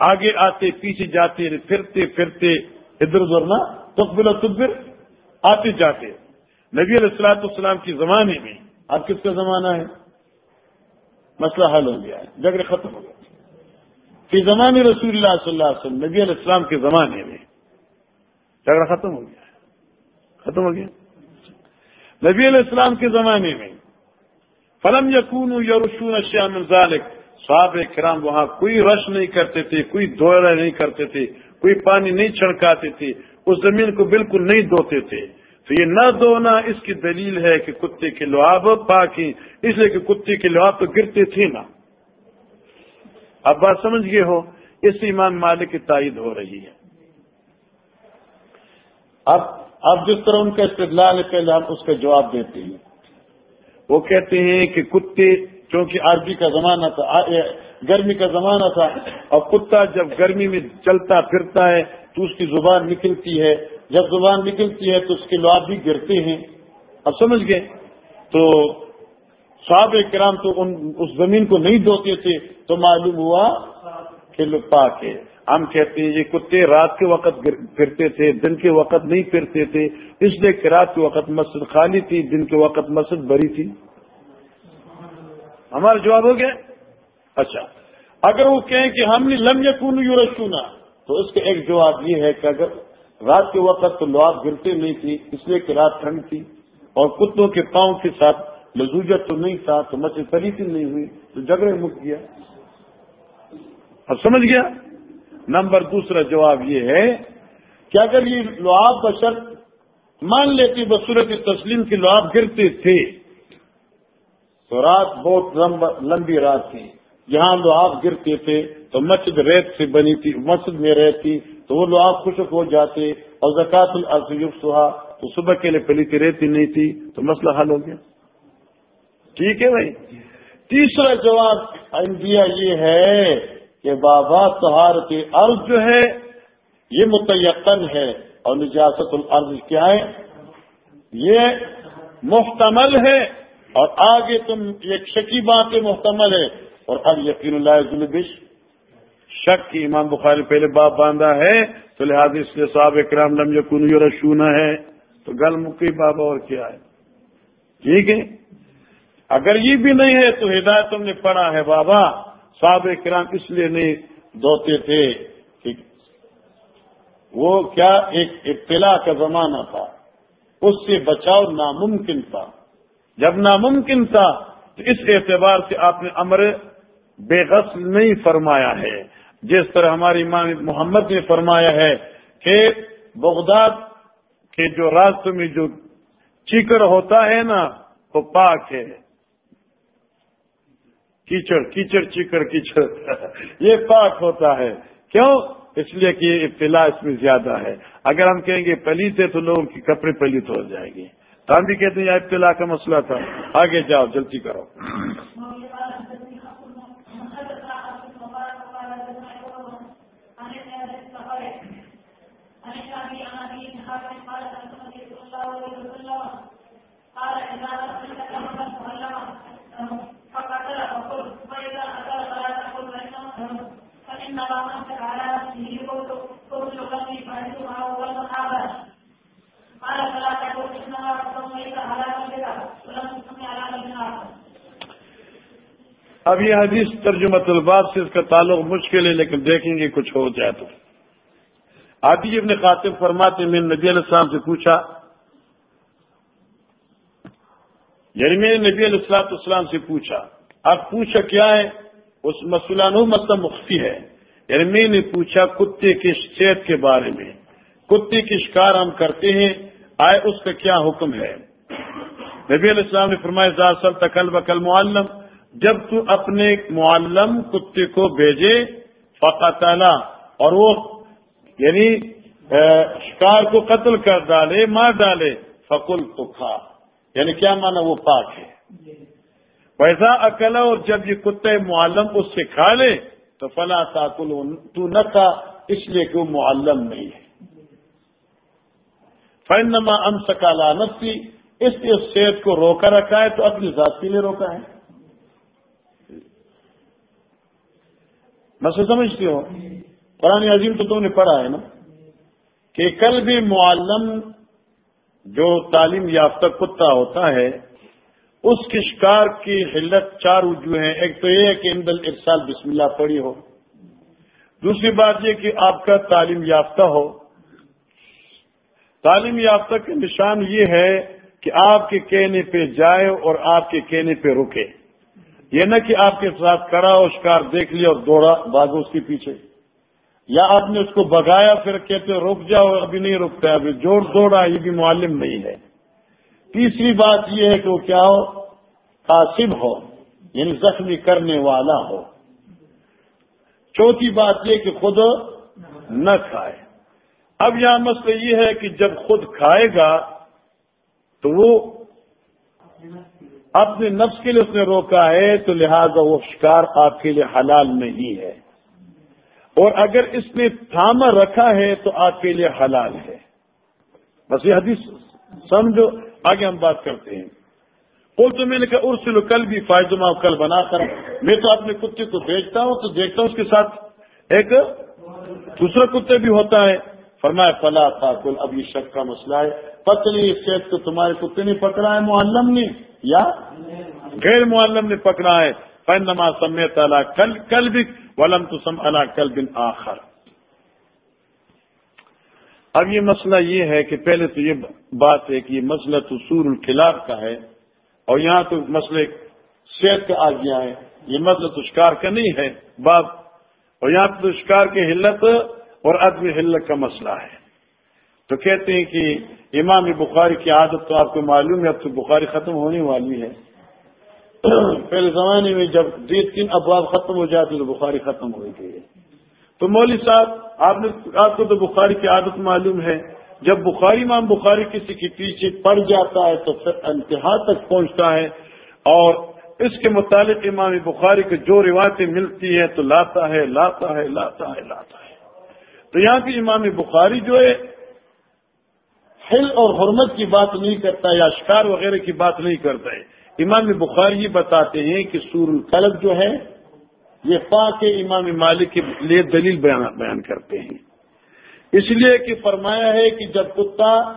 آگے آتے، پیچھے جاتے، پھرتے پھرتے، ادھر ادھر نا تقبل و تدبر، آتے جاتے۔ نبی علیہ السلاۃ السلام کی زمانے میں، اب کس کا زمانہ ہے؟ مسئلہ حل ہو گیا ہے جگہ ختم ہو گیا فی زمانے رسول اللہ صلی اللہ علیہ وسلم، نبی علیہ السلام کے زمانے میں جھگڑا ختم ہو گیا ختم ہو گیا۔ نبی علیہ السلام کے زمانے میں، فلم یقون یورشون شیام ذالک صحاب کرام وہاں کوئی رش نہیں کرتے تھے، کوئی دورہ نہیں کرتے تھے، کوئی پانی نہیں چھڑکاتے تھے، اس زمین کو بالکل نہیں دھوتے تھے۔ تو یہ نہ دھونا اس کی دلیل ہے کہ کتے کے لعاب پاکی اس لیے کہ کتے کے لعاب تو گرتے تھے نا۔ اب بات سمجھ گئے ہو، اس ایمان مالک کی تائید ہو رہی ہے۔ اب اب جس طرح ان کا استدلال ہے، پہلے ہم اس کا جواب دیتے ہیں۔ وہ کہتے ہیں کہ کتے، چونکہ عربی کا زمانہ تھا گرمی کا زمانہ تھا، اور کتا جب گرمی میں چلتا پھرتا ہے تو اس کی زبان نکلتی ہے۔ جب زبان نکلتی ہے تو اس کے لواب بھی گرتے ہیں۔ اب سمجھ گئے؟ تو صحاب کرام تو ان، اس زمین کو نہیں دھوتے تھے تو معلوم ہوا کہ پاک ہے ہم کہتے ہیں یہ کتے رات کے وقت پھرتے تھے، دن کے وقت نہیں پھرتے تھے۔ اس لیے کہ رات کے وقت مسجد خالی تھی، دن کے وقت مسجد بری تھی۔ ہمارا جواب ہو گیا؟ اچھا۔ اگر وہ کہیں کہ ہم نے لم یقون یور چنا تو اس کا ایک جواب یہ ہے کہ اگر رات کے وقت تو لواب گرتے نہیں تھی اس لیے کہ رات ٹھنڈ تھی اور کتوں کے پاؤں کے ساتھ لزوجت تو نہیں تھا، تو مسجد فریقی نہیں ہوئی، تو جگڑے مک گیا۔ اب سمجھ گیا؟ نمبر دوسرا جواب یہ ہے کہ اگر یہ لعاب بشر مان لیتی بصورت تسلیم کی لعاب گرتے تھے، تو رات بہت لمبی رات تھی۔ جہاں لعاب گرتے تھے تو مسجد ریت سے بنی تھی، مسجد میں رہتی تو وہ لعاب خشک ہو جاتے اور زکات العصیف سہا تو صبح کے لیے پلی ریتی نہیں تھی، تو مسئلہ حل ہو گیا۔ ٹھیک ہے بھائی؟ تیسرا جواب انڈیا یہ ہے کہ بابا تہارت عرض جو ہے، یہ متعقن ہے اور نجاست العرض کیا ہے؟ یہ محتمل ہے اور آگے تم ایک شکی بات محتمل ہے اور اب یقین اللہ بش شک کی امام بخاری پہلے باپ باندھا ہے تو لہٰذا اس لیے صاحب اکرام لم یقن رشونا ہے۔ تو گل مکی بابا اور کیا ہے؟ ٹھیک ہے؟ اگر یہ بھی نہیں ہے تو ہدایت تم نے پڑھا ہے بابا۔ صاحب کرام اس لیے نہیں دوتے تھے کہ وہ کیا ایک ابتلا کا زمانہ تھا۔ اس سے بچاؤ ناممکن تھا۔ جب ناممکن تھا تو اس اعتبار سے آپ نے امر بے غسل نہیں فرمایا ہے۔ جس طرح ہماری امام محمد نے فرمایا ہے کہ بغداد کے جو راستوں میں جو چیکر ہوتا ہے نا، وہ پاک ہے۔ کیچڑ کیچڑ چیکر کیچڑ۔ یہ پاک ہوتا ہے۔ کیوں؟ اس لیے کہ یہ ابتلا اس میں زیادہ ہے۔ اگر ہم کہیں گے پلیت ہے تو لوگوں کی کپڑے پلیت ہو جائیں گے۔ تو ہم بھی کہتے ہیں یہ ابتلا کا مسئلہ تھا۔ آگے جاؤ، جلدی کرو۔ اب یہ حدیث ترجمت الباب سے اس کا تعلق مشکل ہے لیکن دیکھیں گے کچھ ہو جائے تو۔ آدھی ابن خاطب فرماتے میں نبی علیہ السلام سے پوچھا یعنی میں نے نبی علیہ السلام السلام سے پوچھا، اب پوچھا کیا ہے؟ اس مسئلہ مطلب مخفی ہے۔ یعنی میں نے پوچھا کتے کی صحت کے بارے میں۔ کتے کی شکار ہم کرتے ہیں، آئے اس کا کیا حکم ہے؟ نبی علیہ السلام نے فرمایا زاسل تکل بکل معلم، جب تو اپنے معلم کتے کو بھیجے تعالی اور وہ یعنی شکار کو قتل کر ڈالے، مار ڈالے فکل تو کھا۔ یعنی کیا مانا وہ پاک ہے؟ ویسا اکلا اور جب یہ کتے معلم اس سے کھا لے، تو فلا تاکل تو نہ کھا، اس لیے کہ وہ معلم نہیں ہے۔ فنما ام سکا لانتی اس لیے صحت کو روکا رکھا ہے، تو اپنی ذاتی نے روکا ہے۔ مسئلہ سمجھتے ہو قرآن عظیم تو تم نے پڑھا ہے نا؟ کہ کل بھی معلم جو تعلیم یافتہ کتا ہوتا ہے، اس کے شکار کی حلت چار وجوہ ہیں۔ ایک تو یہ ہے کہ اندل ایک سال بسم اللہ پڑھی ہو۔ دوسری بات یہ کہ آپ کا تعلیم یافتہ ہو۔ تعلیم یافتہ کا نشان یہ ہے کہ آپ کے کہنے پہ جائے اور آپ کے کہنے پہ رکے۔ یہ نہ کہ آپ کے ساتھ کرا اور شکار دیکھ لیا اور دوڑا باغو اس کے پیچھے۔ یا آپ نے اس کو بگایا پھر کہتے رک جاؤ، ابھی نہیں رکتا ابھی جوڑ دوڑا یہ بھی معلم نہیں ہے۔ تیسری بات یہ ہے کہ وہ کیا ہو؟ قاسب ہو یعنی زخمی کرنے والا ہو۔ چوتھی بات یہ کہ خود نہ کھائے۔ اب یہاں مسئلہ یہ ہے کہ جب خود کھائے گا تو وہ اپنے نفس کے لیے اس نے روکا ہے، تو لہذا وہ شکار آپ کے لیے حلال نہیں ہے۔ اور اگر اس نے تھاما رکھا ہے تو آپ کے لیے حلال ہے۔ بس یہ حدیث سمجھو آگے ہم بات کرتے ہیں۔ کل تو میں نے کہا، ارسل کل بھی فائدہ ماں کل بنا کر۔ میں تو اپنے کتے کو بیچتا ہوں، تو دیکھتا ہوں اس کے ساتھ ایک دوسرا کتے بھی ہوتا ہے۔ فرمایا پلا تھا کل اب یہ شک کا مسئلہ ہے۔ پتلی صحت کو تمہارے کتے نے پکڑا ہے معلم نے، یا غیر معلم نے پکڑا ہے۔ فن نما سمے تعالیٰ کل کل بھی ولم تو سم اللہ کل بن آخر۔ اب یہ مسئلہ یہ ہے کہ پہلے تو یہ بات ہے کہ یہ مسئلہ تو سور الخلاف کا ہے اور یہاں تو مسئلے صحت کا آ گیا ہے یہ مسئلہ تو شکار کا نہیں ہے بات اور یہاں تو شکار کی حلت اور عدم حلت کا مسئلہ ہے۔ تو کہتے ہیں کہ امام بخاری کی عادت تو آپ کو معلوم ہے، اب تو بخاری ختم ہونے والی ہے۔ پہلے زمانے میں جب دید تین ابواب ختم ہو جاتی تو بخاری ختم ہو گئی ہے۔ تو مولوی صاحب، آپ نے آپ کو تو بخاری کی عادت معلوم ہے، جب بخاری امام بخاری کسی کے پیچھے پڑ جاتا ہے تو پھر انتہا تک پہنچتا ہے اور اس کے متعلق امام بخاری کو جو روایتیں ملتی ہیں تو لاتا ہے لاتا ہے لاتا ہے لاتا ہے۔ تو یہاں کی امام بخاری جو ہے، حل اور حرمت کی بات نہیں کرتا یا اشکار وغیرہ کی بات نہیں کرتا ہے۔ امام بخاری بتاتے ہیں کہ سور القلب جو ہے، یہ پاک امام مالک کے لیے دلیل بیان کرتے ہیں۔ اس لیے کہ فرمایا ہے کہ جب کتا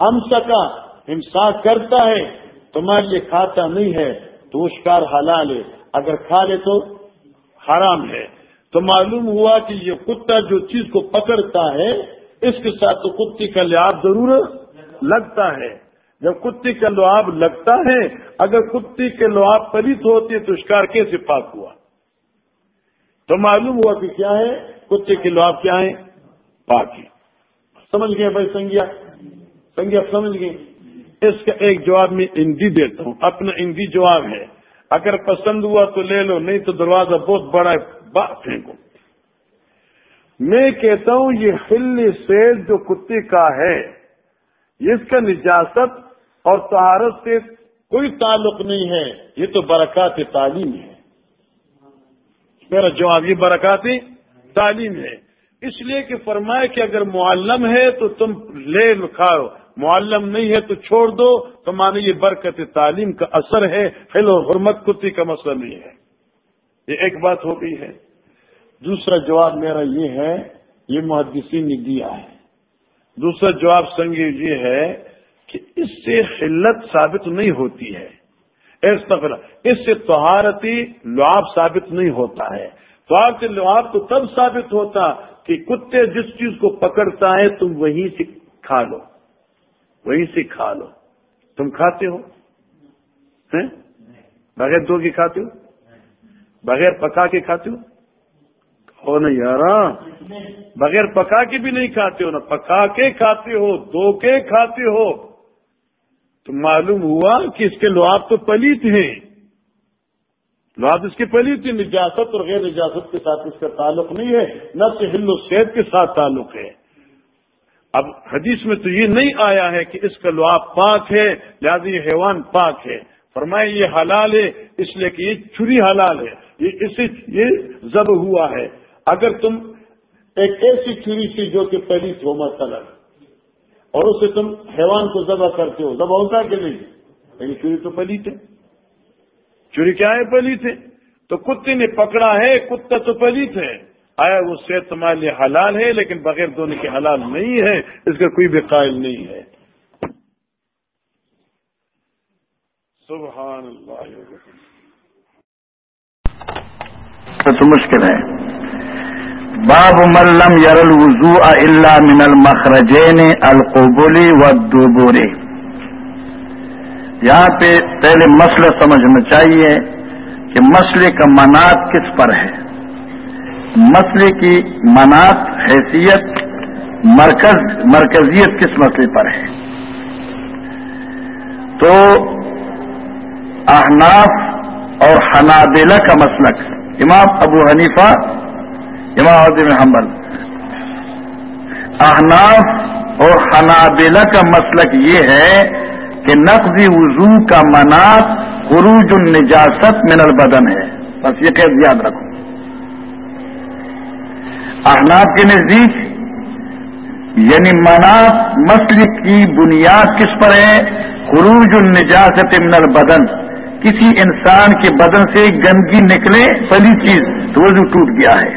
ہم سکا ہمسا کرتا ہے، تمہارے لیے کھاتا نہیں ہے، تو وہ شکار حلال ہے۔ اگر کھا لے تو حرام ہے۔ تو معلوم ہوا کہ یہ کتا جو چیز کو پکڑتا ہے، اس کے ساتھ تو کتی کا لعاب ضرور لگتا ہے۔ جب کتی کا لعاب لگتا ہے، اگر کتی کے لعاب پلیت ہوتی ہے تو شکار کیسے پاک ہوا۔ تو معلوم ہوا کہ کیا ہے؟ کتے کے لعاب کیا ہے پاک ہے سمجھ گئے بھائی سنگیا؟ سنگیا سمجھ گئے؟ اس کا ایک جواب میں ہندی دیتا ہوں۔ اپنا ہندی جواب ہے۔ اگر پسند ہوا تو لے لو، نہیں تو دروازہ بہت بڑا ہے۔ بات پھینکو میں کہتا ہوں یہ خل سیل جو کتے کا ہے اس کا نجاست اور تہارت سے کوئی تعلق نہیں ہے، یہ تو برکات تعلیم ہے۔ میرا جواب، یہ برکات تعلیم ہے۔ اس لیے کہ فرمائے کہ اگر معلم ہے تو تم لے کھاؤ، معلم نہیں ہے تو چھوڑ دو۔ تو مانے یہ برکت تعلیم کا اثر ہے فل و حرمت کتی کا مسئلہ نہیں ہے۔ یہ ایک بات ہو گئی ہے۔ دوسرا جواب میرا یہ ہے، یہ محدثین نے دیا ہے۔ دوسرا جواب سنگی یہ ہے کہ اس سے خلت ثابت نہیں ہوتی ہے۔ اس سے تہارتی لعاب ثابت نہیں ہوتا ہے۔ تو لعاب تو تب ثابت ہوتا کہ کتے جس چیز کو پکڑتا ہے تم وہیں سے کھا لو۔ وہیں سے کھا لو۔ تم کھاتے ہو؟ بغیر دو کی کھاتے ہو؟ بغیر پکا کے کھاتے ہو؟ ہو نا یار بغیر پکا کے بھی نہیں کھاتے ہو نا پکا کے کھاتے ہو، دو کے کھاتے ہو۔ تو معلوم ہوا کہ اس کے لواب تو پلیت ہیں۔ لواب اس کے پلیت ہیں، نجاست اور غیر نجاست کے ساتھ اس کا تعلق نہیں ہے نہ سے و صحت کے ساتھ تعلق ہے۔ اب حدیث میں تو یہ نہیں آیا ہے کہ اس کا لواب پاک ہے، لہٰذا یہ حیوان پاک ہے۔ فرمائے یہ حلال ہے، اس لیے کہ یہ چھری حلال ہے۔ یہ اسے یہ ضب ہوا ہے۔ اگر تم ایک ایسی چھری سی جو کہ پہلی ہو، مثلا۔ اور اسے تم حیوان کو ذبح کرتے ہو، ذبح ہوتا کہ نہیں؟ لیکن چوری تو پلی تھے۔ چوری کیا ہے پلی تھے؟ تو کتے نے پکڑا ہے کتا تو پلی تھے۔ آیا وہ صحت تمہارے لیے حلال ہے، لیکن بغیر دھونے کے حلال نہیں ہے؟ اس کا کوئی بھی قائل نہیں ہے۔ سبحان اللہ۔ تو مشکل ہے باب ملم یرل وضو اللہ من المخرجین القبولی و دوبورے یہاں پہ پہلے مسئلہ سمجھنا چاہیے کہ مسئلے کا منات کس پر ہے؟ مسئلے کی منات حیثیت مرکز، مرکزیت کس مسئلے پر ہے؟ تو احناف اور حنابلہ کا مسلک، امام ابو حنیفہ امام عظیم حمل احناف اور حنابلہ کا مسلک یہ ہے کہ نقضی وضو کا مناف خروج النجاست من البدن ہے. بس یہ قید یاد رکھو. احناف کے نزدیک یعنی مناف مسلک کی بنیاد کس پر ہے؟ خروج النجاست من البدن. کسی انسان کے بدن سے گندگی نکلے پلی چیز تو وضو ٹوٹ گیا ہے.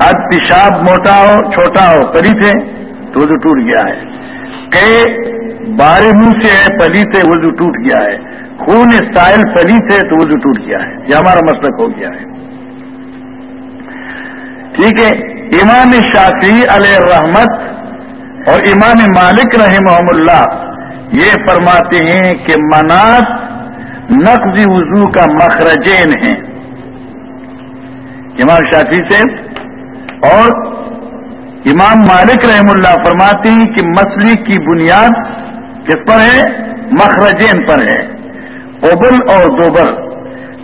اب پیشاب موٹا ہو، چھوٹا ہو پلی تھے تو وضو ٹوٹ گیا ہے۔ کئی بارے منہ سے ہے پلی تھے وضو ٹوٹ گیا ہے۔ خون سائل پلی تھے تو وضو ٹوٹ گیا ہے۔ یہ ہمارا مسلک ہو گیا ہے۔ ٹھیک ہے، امام شافی علیہ رحمت اور امام مالک رحم اللہ یہ فرماتے ہیں کہ مناس نقض وضو کا مخرجین ہیں۔ امام شافی سے اور امام مالک رحم اللہ فرماتے ہیں کہ مسئلے کی بنیاد کس پر ہے؟ مخرجین پر ہے۔ اوبل اور دوبل،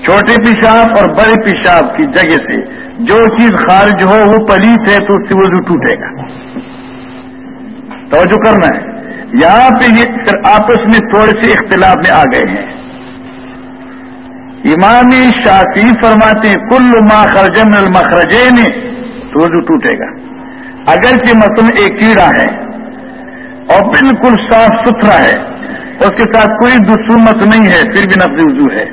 چھوٹے پیشاب اور بڑے پیشاب کی جگہ سے جو چیز خارج ہو، وہ پلیت ہے تو اس سے وضو ٹوٹے گا۔ توجہ کرنا ہے۔ یہاں پہ یہ پھر آپس میں تھوڑے سے اختلاف میں آ گئے ہیں۔ امام شافی فرماتے ہیں، کل ما خرجن المخرجے نے تو وضو ٹوٹے گا۔ اگرچہ مثلا ایک کیڑا ہے اور بالکل صاف ستھرا ہے، اس کے ساتھ کوئی دسومت نہیں ہے، پھر بھی نفز وضو ہے۔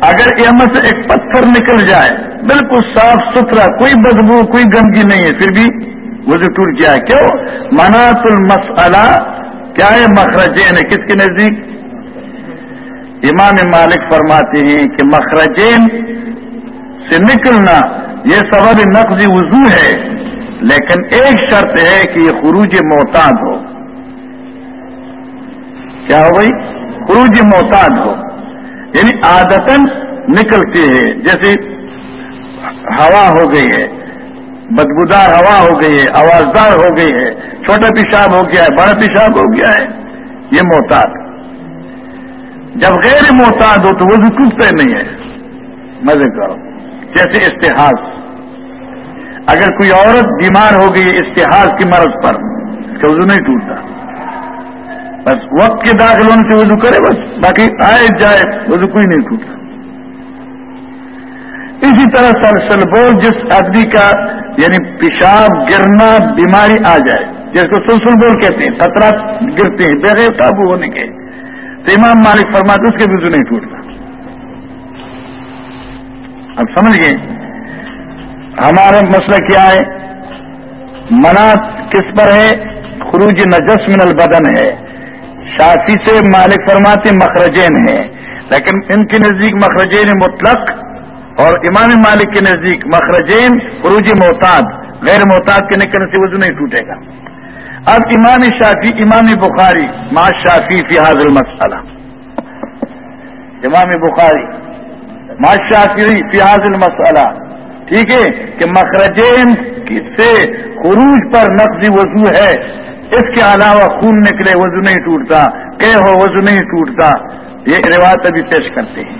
اگر احمد سے ایک پتھر نکل جائے، بالکل صاف ستھرا، کوئی بدبو، کوئی گندگی نہیں ہے، پھر بھی وضو ٹوٹ گیا۔ ہے کیوں؟ منات المسلہ کیا ہے مخرجین کس کے نزدیک؟ امام مالک فرماتے ہیں کہ مخرجین سے نکلنا یہ سبب نقضی وضو ہے، لیکن ایک شرط ہے کہ یہ خروج محتاط ہو۔ کیا ہو بھائی؟ خروج محتاط ہو۔ یعنی عادتن نکلتی ہے، جیسے ہوا ہو گئی ہے، بدبودار ہوا ہو گئی ہے، آوازدار ہو گئی ہے، چھوٹا پیشاب ہو گیا ہے، بڑا پیشاب ہو گیا ہے، یہ محتاط جب غیر محتاط ہو تو وہ بھی ٹوٹتے نہیں ہے۔ مزے کرو۔ جیسے اشتہاس اگر کوئی عورت بیمار ہو گئی اشتہاس کی مرض پر، اس کا وضو نہیں ٹوٹتا۔ بس وقت کے داخل ہونے سے وضو کرے بس، باقی آئے جائے، وضو کوئی نہیں ٹوٹا اسی طرح سلسل بول جس آدمی کا یعنی پیشاب گرنا بیماری آ جائے، جس کو سلسل بول کہتے ہیں خطرہ گرتے ہیں، بغیر قابو ہونے کے، تو امام مالک فرماتے اس کے وضو نہیں ٹوٹتا۔ اب سمجھ گئے؟ ہمارا مسئلہ کیا ہے؟ منات کس پر ہے؟ خروج نجس من البدن ہے۔ شافی سے مالک فرماتے مخرجین ہیں۔ لیکن ان کے نزدیک مخرجین مطلق اور امام مالک کے نزدیک مخرجین عروج محتاط غیر محتاط کے نکلنے سے وضو نہیں ٹوٹے گا۔ اب امام شافی امام بخاری ما شافی فی حاضر مسئلہ امام بخاری ما شافی فی حاضر مسئلہ ٹھیک ہے کہ مخرجین سے خروج پر نقضی وضو ہے۔ اس کے علاوہ خون نکلے وضو نہیں ٹوٹتا کہ ہو وضو نہیں ٹوٹتا۔ یہ روایت ابھی پیش کرتے ہیں۔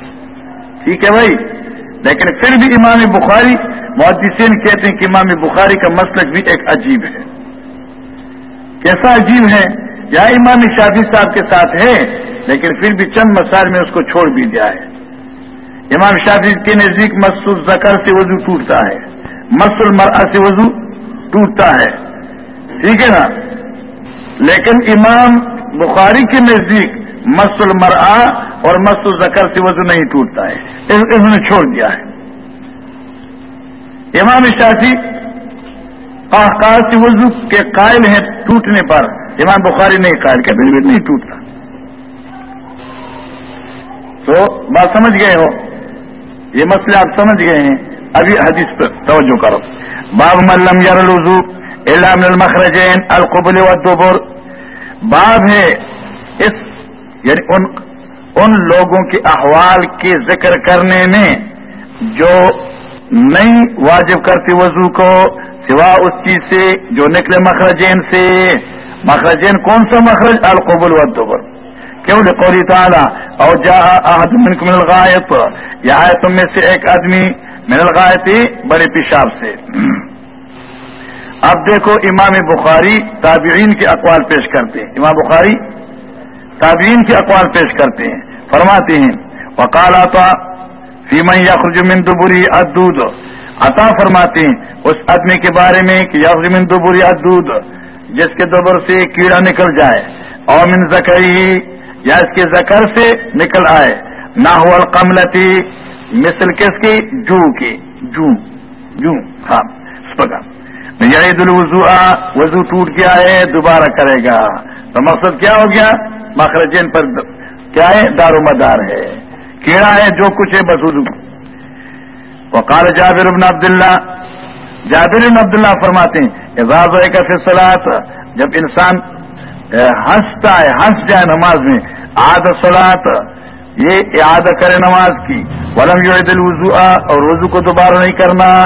ٹھیک ہے بھائی؟ لیکن پھر بھی امام بخاری، محدثین کہتے ہیں کہ امام بخاری کا مسلک بھی ایک عجیب ہے۔ کیسا عجیب ہے؟ یا امام شافی صاحب کے ساتھ ہے، لیکن پھر بھی چند مسائل میں اس کو چھوڑ بھی دیا ہے۔ امام شافی کے نزدیک مسل زکر سے وضو ٹوٹتا ہے مسل مرا سے وضو ٹوٹتا ہے۔ ٹھیک ہے نا؟ لیکن امام بخاری کے نزدیک مس المرآ اور مس الزکر سے وضو نہیں ٹوٹتا ہے۔ انہوں نے چھوڑ دیا ہے۔ امام شافی آکار سے وضو کے قائل ہیں ٹوٹنے پر۔ امام بخاری نہیں قائل کہ بالکل نہیں ٹوٹتا۔ تو بات سمجھ گئے ہو؟ یہ مسئلے آپ سمجھ گئے ہیں۔ ابھی حدیث پر توجہ کرو۔ باب ملم یار الوضو علام المخرجین القبل والدبر۔ باب ہے اس یعنی ان ان لوگوں کے احوال کے ذکر کرنے میں جو نہیں واجب کرتے وضو کو، سوا اس چیز سے جو نکلے مخرجین سے۔ مخرجین کون سا مخرج؟ القبل والدبر۔ کیوں قولی تعالیٰ؟ اور جا منکم من الغائط. یا تم میں سے ایک آدمی من الغائط بڑے پیشاب سے۔ اب دیکھو امام بخاری تابعین کے اقوال پیش کرتے ہیں۔ امام بخاری تابعین کے اقوال پیش کرتے ہیں۔ فرماتے ہیں، وقال آتا فیمن یخرج من دبری ادود عطا فرماتے ہیں اس آدمی کے بارے میں کہ یخرج من دبری ادود جس کے دوبر سے کیڑا نکل جائے۔ اور من زکری یا اس کے زکر سے نکل آئے۔ نہ ہو القملتی، مثل کس کی؟ جو کی۔ جو۔ جو۔ ہاں۔ پکا یعید الوضو وضو ٹوٹ گیا ہے، دوبارہ کرے گا۔ تو مقصد کیا ہو گیا؟ مخرجین پر کیا ہے؟ دار و مدار ہے۔ کیڑا ہے جو کچھ ہے، بس وضو۔ وقال جابر بن عبداللہ۔ جابر بن عبداللہ فرماتے ہیں اعزاز کا فصلات جب انسان ہنستا ہے، ہنس جائے نماز میں۔ آد سلاد یہ اعادہ کرے نماز کی۔ ولم یعید الوضو اور وضو کو دوبارہ نہیں کرنا۔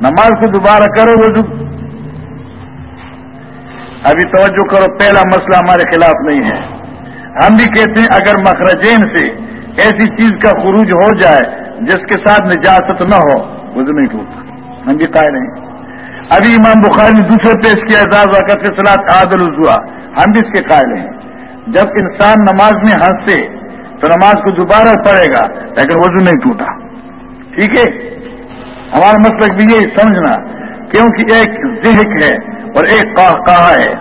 نماز کو دوبارہ کرو وضو۔ ابھی توجہ کرو، پہلا مسئلہ ہمارے خلاف نہیں ہے۔ ہم بھی کہتے ہیں، اگر مخرجین سے ایسی چیز کا خروج ہو جائے، جس کے ساتھ نجاست نہ ہو، وضو نہیں ٹوٹتا۔ ہم بھی قائل ہیں۔ ابھی امام بخاری نے دوسرے پیش کیا، اعزاز وقت سلاد عادل الزوا ہم بھی اس کے قائل ہیں۔ جب انسان نماز میں ہنسے تو نماز کو دوبارہ پڑھے گا، لیکن وضو نہیں ٹوٹا۔ ٹھیک ہے؟ ہمارا مطلب بھی یہ سمجھنا، کیونکہ ایک ذہق ہے اور ایک کہا ہے۔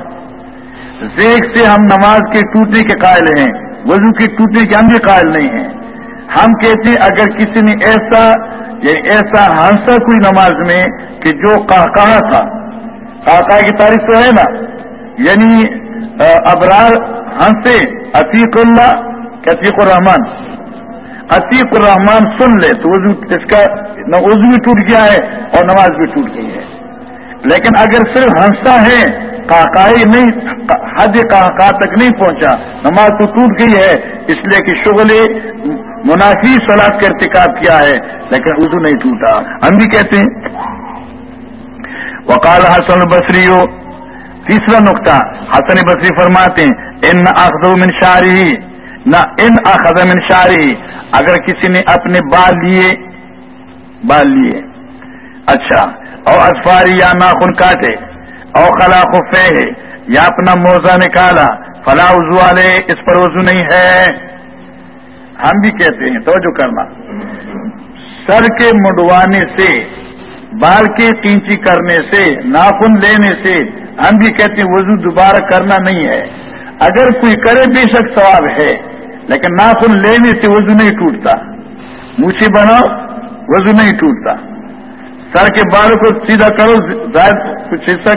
ذہق سے ہم نماز کے ٹوٹنے کے قائل ہیں، وضو کے ٹوٹنے کے ہم بھی قائل نہیں ہیں۔ ہم کہتے ہیں، اگر کسی نے ایسا یعنی ایسا ہنسا کوئی نماز میں کہ جو کہا تھا۔ کہا کی تاریخ تو ہے نا۔ یعنی ابرار ہنسے عتیق اللہ، عتیق الرحمان عتیق الرحمان سن لے، تو وضو، اس کا وضو بھی ٹوٹ گیا ہے اور نماز بھی ٹوٹ گئی ہے۔ لیکن اگر صرف ہنستا ہے کاکائی نہیں، حد کا تک نہیں پہنچا، نماز تو ٹوٹ گئی ہے، اس لیے کہ شغل منافی سلاد کا ارتکاب کیا ہے، لیکن اردو نہیں ٹوٹا۔ ہم بھی کہتے ہیں، وقال حسن بصری ہو تیسرا نقطہ، حسن بصری فرماتے ہیں، ان اخذ من شاری نہ، ان اخذ من شاری اگر کسی نے اپنے بال لیے بال لیے۔ اچھا اور اطفاری یا ناخن کاٹے اور خلا خفے یا اپنا موزہ نکالا، فلا وضو والے اس پر وضو نہیں ہے۔ ہم بھی کہتے ہیں، توجہ کرنا۔ سر کے مڈوانے سے بال کی کینچی کرنے سے، ناخن لینے سے ہم بھی کہتے ہیں وضو دوبارہ کرنا نہیں ہے۔ اگر کوئی کرے بے شک ثواب ہے، لیکن ناخن لینے سے وضو نہیں ٹوٹتا۔ مچھے بناؤ، وضو نہیں ٹوٹتا۔ سر کے بال کو سیدھا کرو کچھ حصہ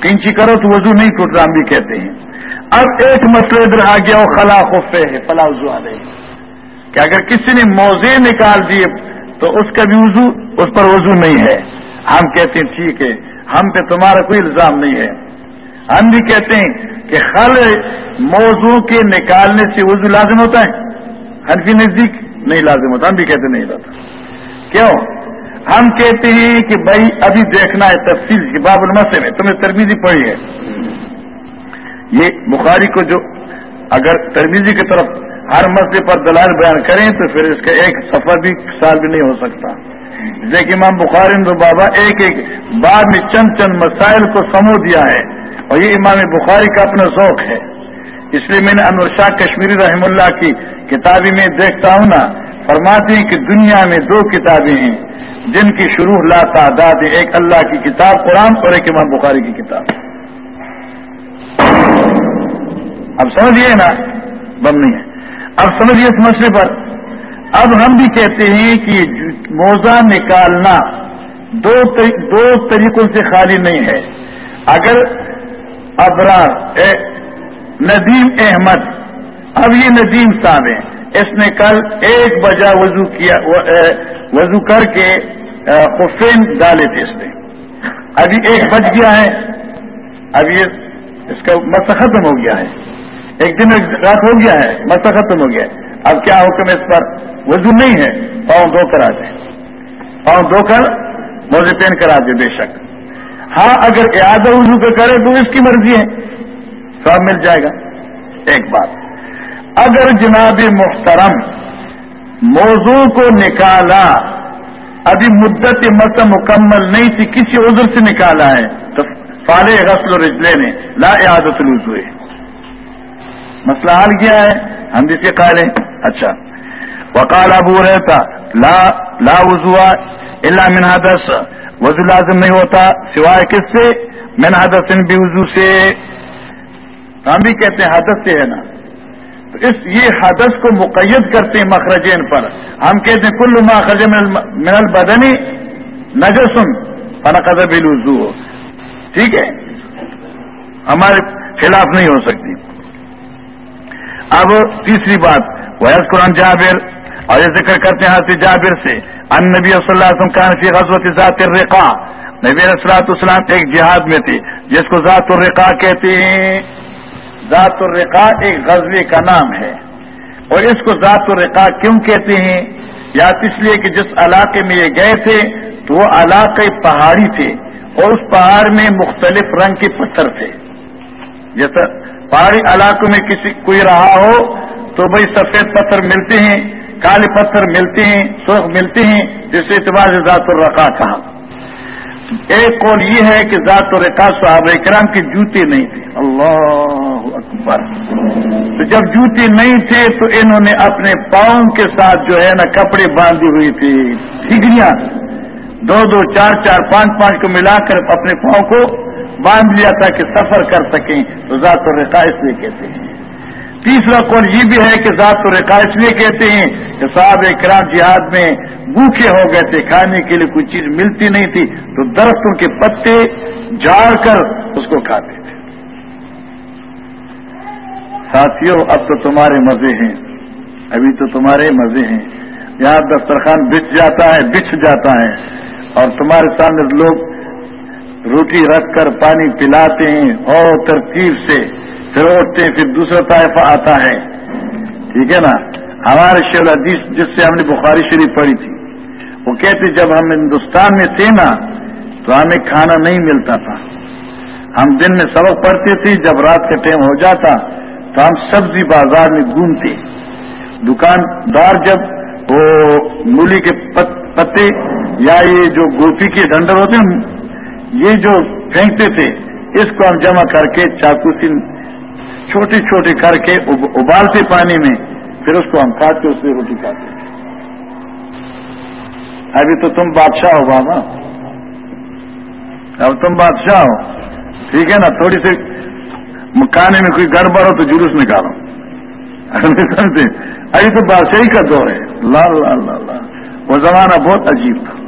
کنچی کرو تو وضو نہیں ٹوٹ رہا ہم بھی کہتے ہیں۔ اب ایک مسئلہ ادھر آ گیا، وہ خلا خفے ہے فلا وضو آ کہ اگر کسی نے موزے نکال دیے تو اس کا بھی وضو اس پر وضو نہیں ہے۔ ہم کہتے ہیں، ٹھیک ہے۔ ہم پہ تمہارا کوئی الزام نہیں ہے۔ ہم بھی کہتے ہیں کہ خل موضوع کے نکالنے سے وضو لازم ہوتا ہے۔ ہنفی نزدیک نہیں لازم ہوتا، ہم بھی کہتے نہیں ہوتا کیوں؟ ہم کہتے ہیں کہ بھائی ابھی دیکھنا ہے تفصیل کی باب المسے میں تمہیں ترمیزی پڑھی ہے۔ یہ بخاری کو جو اگر ترمیزی کی طرف ہر مسئلے پر دلال بیان کریں تو پھر اس کا ایک سفر بھی سال بھی نہیں ہو سکتا۔ دیکھ امام بخاری دو بابا ایک ایک بعد میں چند چند مسائل کو سمو دیا ہے اور یہ امام بخاری کا اپنا ذوق ہے۔ اس لیے میں نے انور شاہ کشمیری رحم اللہ کی کتابی میں دیکھتا ہوں نا فرماتی ہیں کہ دنیا میں دو کتابیں ہیں، جن کی شروع لا تعداد ایک اللہ کی کتاب قرآن اور ایک امام بخاری کی کتاب۔ اب سمجھیے نا، بم نہیں ہے۔ اب سمجھیے اس مسئلے پر۔ اب ہم بھی کہتے ہیں کہ موزہ نکالنا دو دو طریقوں سے خالی نہیں ہے۔ اگر ابرار ندیم احمد، اب یہ ندیم صاحب ہیں۔ اس نے کل ایک بجا وضو کیا وضو کر کے خفین ڈالے تھے اس نے۔ ابھی ایک بج گیا ہے۔ اب یہ اس کا مسئلہ ختم ہو گیا ہے۔ ایک دن رات ہو گیا ہے، مسئلہ ختم ہو گیا ہے۔ اب کیا حکم اس پر؟ وضو نہیں ہے، پاؤں دو کرا دے پاؤں دو کر موزے پین کرا دے بے شک۔ ہاں اگر اعادہ وضو کا کرے تو اس کی مرضی ہے۔ سب مل جائے گا۔ ایک بات۔ اگر جناب محترم موضوع کو نکالا، ابھی مدت مت مکمل نہیں تھی، کسی عذر سے نکالا ہے، تو فال غسل و رجلے نے لا عادت ہوئے مسئلہ حال کیا ہے، ہم جس کے قائل ہیں اچھا۔ وکال ابو رہتا لا لا وضو اللہ من حدث۔ وضو لازم نہیں ہوتا، سوائے کس سے؟ من حدث بھی وضو سے۔ ہم بھی کہتے ہیں حدث سے ہے نا۔ تو اس، یہ حدث کو مقید کرتے ہیں مخرجین پر۔ ہم کہتے ہیں، کل ماخرج من البدنی نجسن فنقض بالوضو ٹھیک ہے؟ ہمارے خلاف نہیں ہو سکتی۔ اب تیسری بات ویس قرآن جابر۔ اور یہ ذکر کرتے ہیں حضرت جابر سے، ان نبی صلی اللہ علیہ وسلم کا نفی غزوت ذات الرقا نبی السلاۃ السلام ایک جہاد میں تھی جس کو ذات الرقا کہتے ہیں۔ ذات الرقا ایک غزلے کا نام ہے۔ اور اس کو ذات الرقا کیوں کہتے ہیں؟ یا اس لیے کہ جس علاقے میں یہ گئے تھے، تو وہ علاقے پہاڑی تھے، اور اس پہاڑ میں مختلف رنگ کے پتھر تھے۔ جیسا پہاڑی علاقوں میں کسی کوئی رہا ہو تو بھائی سفید پتھر ملتے ہیں، کالے پتھر ملتے ہیں، سرخ ملتے ہیں، جس اعتبار سے ذات الرقا کہا ایک قول یہ ہے کہ ذات و رقا صحابہ کرام کے جوتے نہیں تھے۔ اللہ بس تو جب جوتے نہیں تھے تو انہوں نے اپنے پاؤں کے ساتھ جو ہے نا کپڑے باندھی ہوئی تھی۔ ٹھیکریاں دو دو، چار چار، پانچ پانچ کو ملا کر اپنے پاؤں کو باندھ لیا تھا کہ سفر کر سکیں، تو ذات و رقائش لیے کہتے ہیں۔ تیسرا قول یہ بھی ہے کہ ذات و رقائش لیے کہتے ہیں کہ صاحب کرام جہاد میں بھوکے ہو گئے تھے، کھانے کے لیے کوئی چیز ملتی نہیں تھی، تو درختوں کے پتے جاڑ کر اس کو کھاتے تھے۔ ساتھیوں، اب تو تمہارے مزے ہیں۔ ابھی تو تمہارے مزے ہیں۔ یہاں دسترخوان بچ جاتا ہے، بچھ جاتا ہے۔ اور تمہارے سامنے لوگ روٹی رکھ کر پانی پلاتے ہیں اور ترتیب سے پھر اٹھتے ہیں، پھر دوسرا طائفہ آتا ہے۔ ٹھیک ہے نا؟ ہمارے شیول حدیث جس سے ہم نے بخاری شریف پڑھی تھی، وہ کہتے جب ہم ہندوستان میں تھے نا، تو ہمیں کھانا نہیں ملتا تھا۔ ہم دن میں سبق پڑھتے تھے، جب رات کا ٹائم ہو جاتا، تو ہم سبزی بازار میں گھومتے۔ دکاندار جب وہ مولی کے پتے یا یہ جو گوپی کے ڈنڈر ہوتے ہیں یہ جو پھینکتے تھے، اس کو ہم جمع کر کے چاقو سے چھوٹے چھوٹے کر کے ابالتے پانی میں، پھر اس کو ہم کاٹ کے اس سے روٹی کھاتے ابھی تو تم بادشاہ ہو، بابا۔ اب تم بادشاہ ہو۔ ٹھیک ہے نا، تھوڑی سی مکانے میں کوئی گڑبڑ ہو تو جلوس نکالو۔ سمجھتے ابھی تو بادشاہی کا دور ہے۔ لال لال لال وہ زمانہ بہت عجیب تھا۔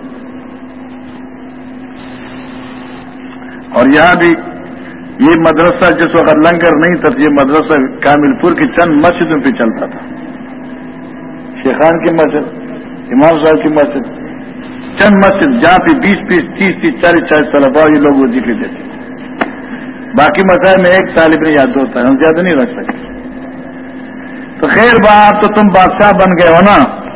اور یہاں بھی یہ مدرسہ جس وقت لنگر نہیں تھا، یہ مدرسہ کامل پور کی چند مسجدوں پہ چلتا تھا۔ شیخان کی مسجد، امام صاحب کی مسجد، چند مسجد جہاں پہ بیس بیس، تیس تیس، چالیس چالیس طلبا یہ لوگ وظیفے دیتے باقی مسائل میں ایک طالب نے یاد ہوتا ہے، ہم زیادہ نہیں رکھ سکتے۔ تو خیر بات تو تم بادشاہ بن گئے ہو نا۔